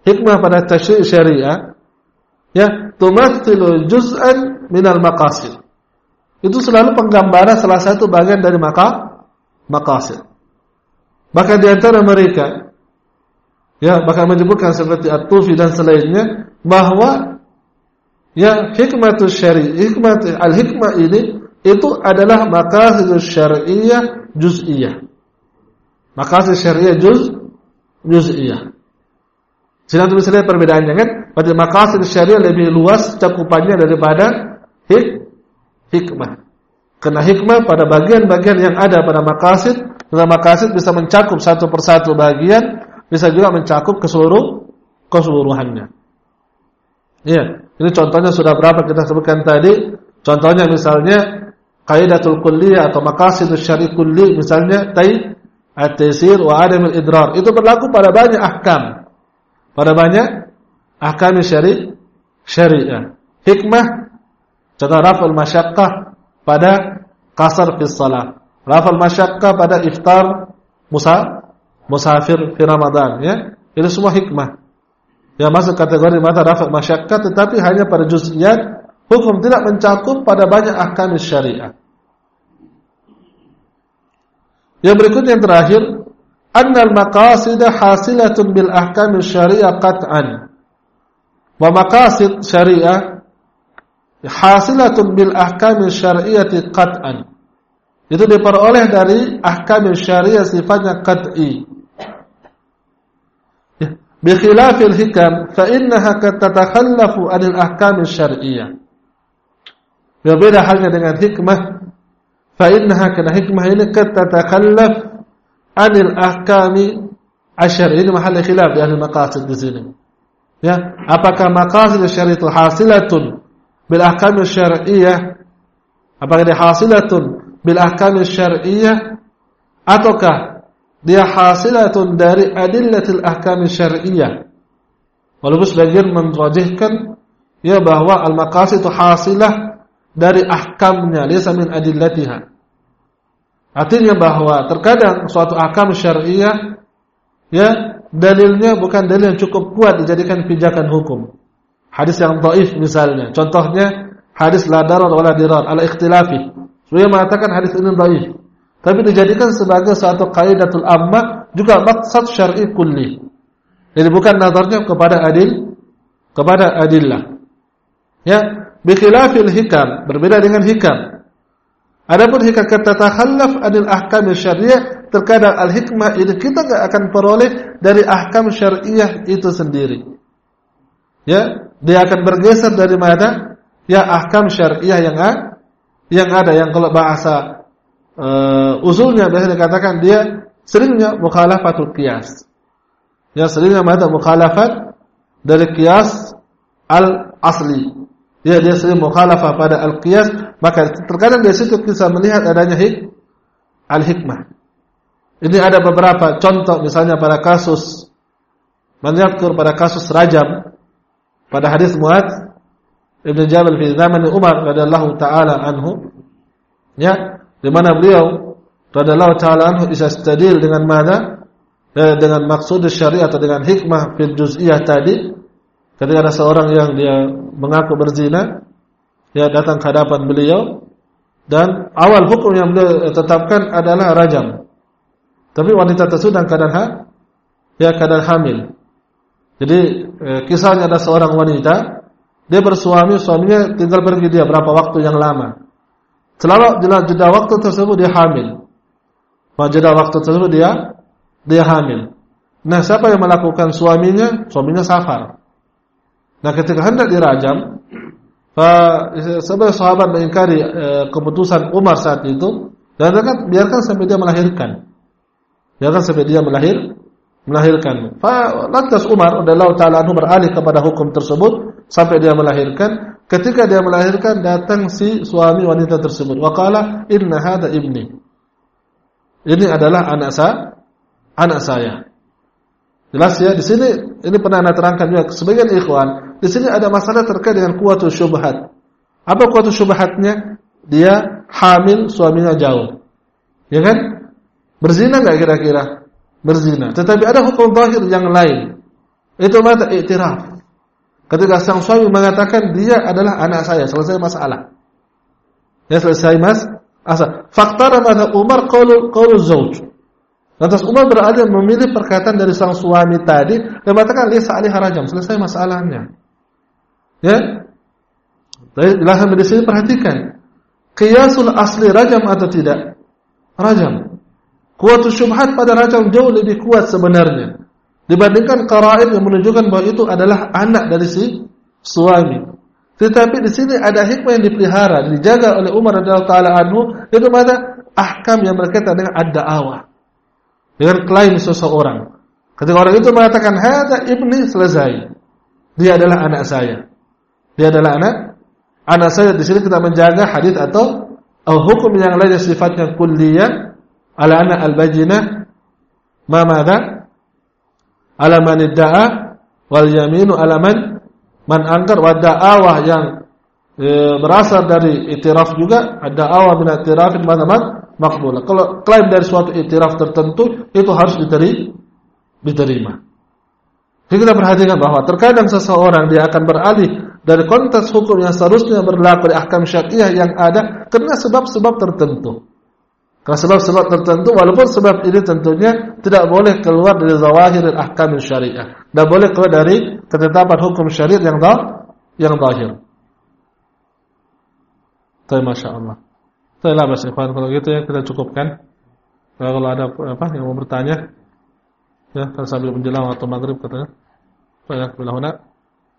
[SPEAKER 1] hikmah pada tasyri syariah ya tumathilu juz'an minal maqasid. Itu selalu penggambaran salah satu bagian dari maka maqasid. Bahkan di antara mereka ya bahkan menyebutkan seperti at-tufi dan selainnya bahwa ya hikmah syari hikmah al-hikmah ini itu adalah maqasid syariah juz'iyah Maqasid syariah juz juz'iyah. Sedang bisa lihat perbedaannya kan? Pada maqasid syariah lebih luas cakupannya daripada hik hikmah. Karena hikmah pada bagian-bagian yang ada pada maqasid, karena maqasid bisa mencakup satu persatu bagian, bisa juga mencakup ke seluruh keseluruhannya. Iya, ini contohnya sudah berapa kita sebutkan tadi. Contohnya misalnya kaidatul kulliyah atau maqasid syari kulli misalnya tai at-taysir wa adam al-idrar. Itu berlaku pada banyak ahkam. Pada banyak ahkam syari syariah. Hikmah contoh rafal masyaqqah pada kasar fi salat. Rafal masyaqqah pada iftar musa musafir fi Ramadan ya. Itu semua hikmah. Ya masuk kategori mata rafal masyaqqah tetapi hanya pada juz'iyat hukum tidak mencakup pada banyak ahkam syariah. Yang berikutnya yang terakhir, annal maqasid hasilatun bil ahkam syariah qat'an. Wa maqasid syariah hasilatun bil ahkam syariati qat'an. Itu diperoleh dari ahkam syariah sifatnya qat'i. Khilafil hikam fa innaha tatakhallafu anil ahkam syariah. Berbeda halnya dengan hikmah. فإنها كان حكمة إنك تتخلف عن الأحكام عشر إن محل خلاف يعني مقاصد الدين يا؟ أبقى مقاصد الشرعية حاصلة بالأحكام الشرعية. أبقى حاصلة بالأحكام الشرعية. أتوكا دي حاصلة داري أدلة الأحكام الشرعية. ولبس بجر من رجهكا يا بهوا المقاصد حاصلة dari ahkamnya, laysa min adillatiha. Artinya bahwa terkadang suatu ahkam syariah ya dalilnya bukan dalil yang cukup kuat dijadikan pijakan hukum. Hadis yang dhaif misalnya. Contohnya hadis la darar wala dirar ala ikhtilafi. Saya mengatakan hadis ini dhaif. Tapi dijadikan sebagai suatu kaidatul ammah juga maksud syar'i kulli. Jadi bukan nazarnya kepada adil kepada adillah. Ya, bikhilafil hikam, berbeda dengan hikam. Adapun hikam kata takhallaf anil ahkam syariah, terkadang al-hikmah itu kita enggak akan peroleh dari ahkam syariah itu sendiri. Ya, dia akan bergeser dari mana? Ya ahkam syariah yang ada, yang ada yang kalau bahasa uh, usulnya biasanya dikatakan dia seringnya mukhalafatul qiyas. Ya seringnya ada mukhalafat dari kias al-asli. Ya dia sering mukhalafah pada al-qiyas, maka terkadang dari situ bisa melihat adanya hik al-hikmah. Ini ada beberapa contoh misalnya pada kasus melihat pada kasus rajam pada hadis Muad Ibn Jabal fi zaman Umar radhiyallahu taala anhu. Ya di mana beliau radhiyallahu taala anhu istadil dengan mana? Eh, dengan maksud syariat atau dengan hikmah fil juz'iyah tadi ketika ada seorang yang dia mengaku berzina ya datang ke hadapan beliau dan awal hukum yang beliau tetapkan adalah rajam tapi wanita tersebut dalam keadaan ha, ya keadaan hamil jadi eh, kisahnya ada seorang wanita dia bersuami suaminya tinggal pergi dia berapa waktu yang lama selama jeda waktu tersebut dia hamil jeda waktu tersebut dia dia hamil. Nah, siapa yang melakukan suaminya? Suaminya safar. Nah, ketika hendak dirajam, sebagai sahabat mengingkari e, keputusan Umar saat itu, dan biarkan, biarkan sampai dia melahirkan. Biarkan sampai dia melahir, melahirkan. Lantas Umar radhiyallahu taala anhu beralih kepada hukum tersebut sampai dia melahirkan. Ketika dia melahirkan datang si suami wanita tersebut. Waqala inna hadha ibni. Ini adalah anak saya anak saya. Jelas ya, di sini ini pernah anda terangkan juga sebagian ikhwan, di sini ada masalah terkait dengan kuatul syubhat. Apa kuatul syubhatnya? Dia hamil, suaminya jauh. Ya kan? Berzina enggak kira-kira? Berzina. Tetapi ada hukum zahir yang lain. Itu mata iktiraf. Ketika sang suami mengatakan dia adalah anak saya, selesai masalah. Ya selesai mas, asa. Fakta mata Umar qaulu qaulu zauj. Lantas Umar beralih memilih perkataan dari sang suami tadi dan mengatakan lisa alih rajam, selesai masalahnya. Ya. Tapi lahan di sini perhatikan. Qiyasul asli rajam atau tidak? Rajam. Kuatul syubhat pada rajam jauh lebih kuat sebenarnya dibandingkan qara'in yang menunjukkan bahwa itu adalah anak dari si suami. Tetapi di sini ada hikmah yang dipelihara, dijaga oleh Umar radhiyallahu taala anhu, itu pada ahkam yang berkaitan dengan ad-da'awah dengan klaim seseorang. Ketika orang itu mengatakan hadza ibni selesai. Dia adalah anak saya. Dia adalah anak anak saya di sini kita menjaga hadis atau atau hukum yang lain sifatnya kulliyah ala anak al-bajinah ma madza ala man idda'a wal yaminu ala man man angkar wa da'awah yang e, berasal dari itiraf juga ada awal min itirafin mana makbulah. Kalau klaim dari suatu itiraf tertentu itu harus diteri, diterima. Jadi kita perhatikan bahwa terkadang seseorang dia akan beralih dari konteks hukum yang seharusnya berlaku di ahkam syariah yang ada karena sebab-sebab tertentu. Karena sebab-sebab tertentu walaupun sebab ini tentunya tidak boleh keluar dari zawahir ahkam syariah. Tidak boleh keluar dari ketetapan hukum syariat yang yang zahir. Tapi Masya Allah. Baiklah Mas Ikhwan, kalau gitu ya kita cukupkan. Nah, kalau ada apa yang mau bertanya, ya sambil menjelang waktu maghrib katanya. Baik, bila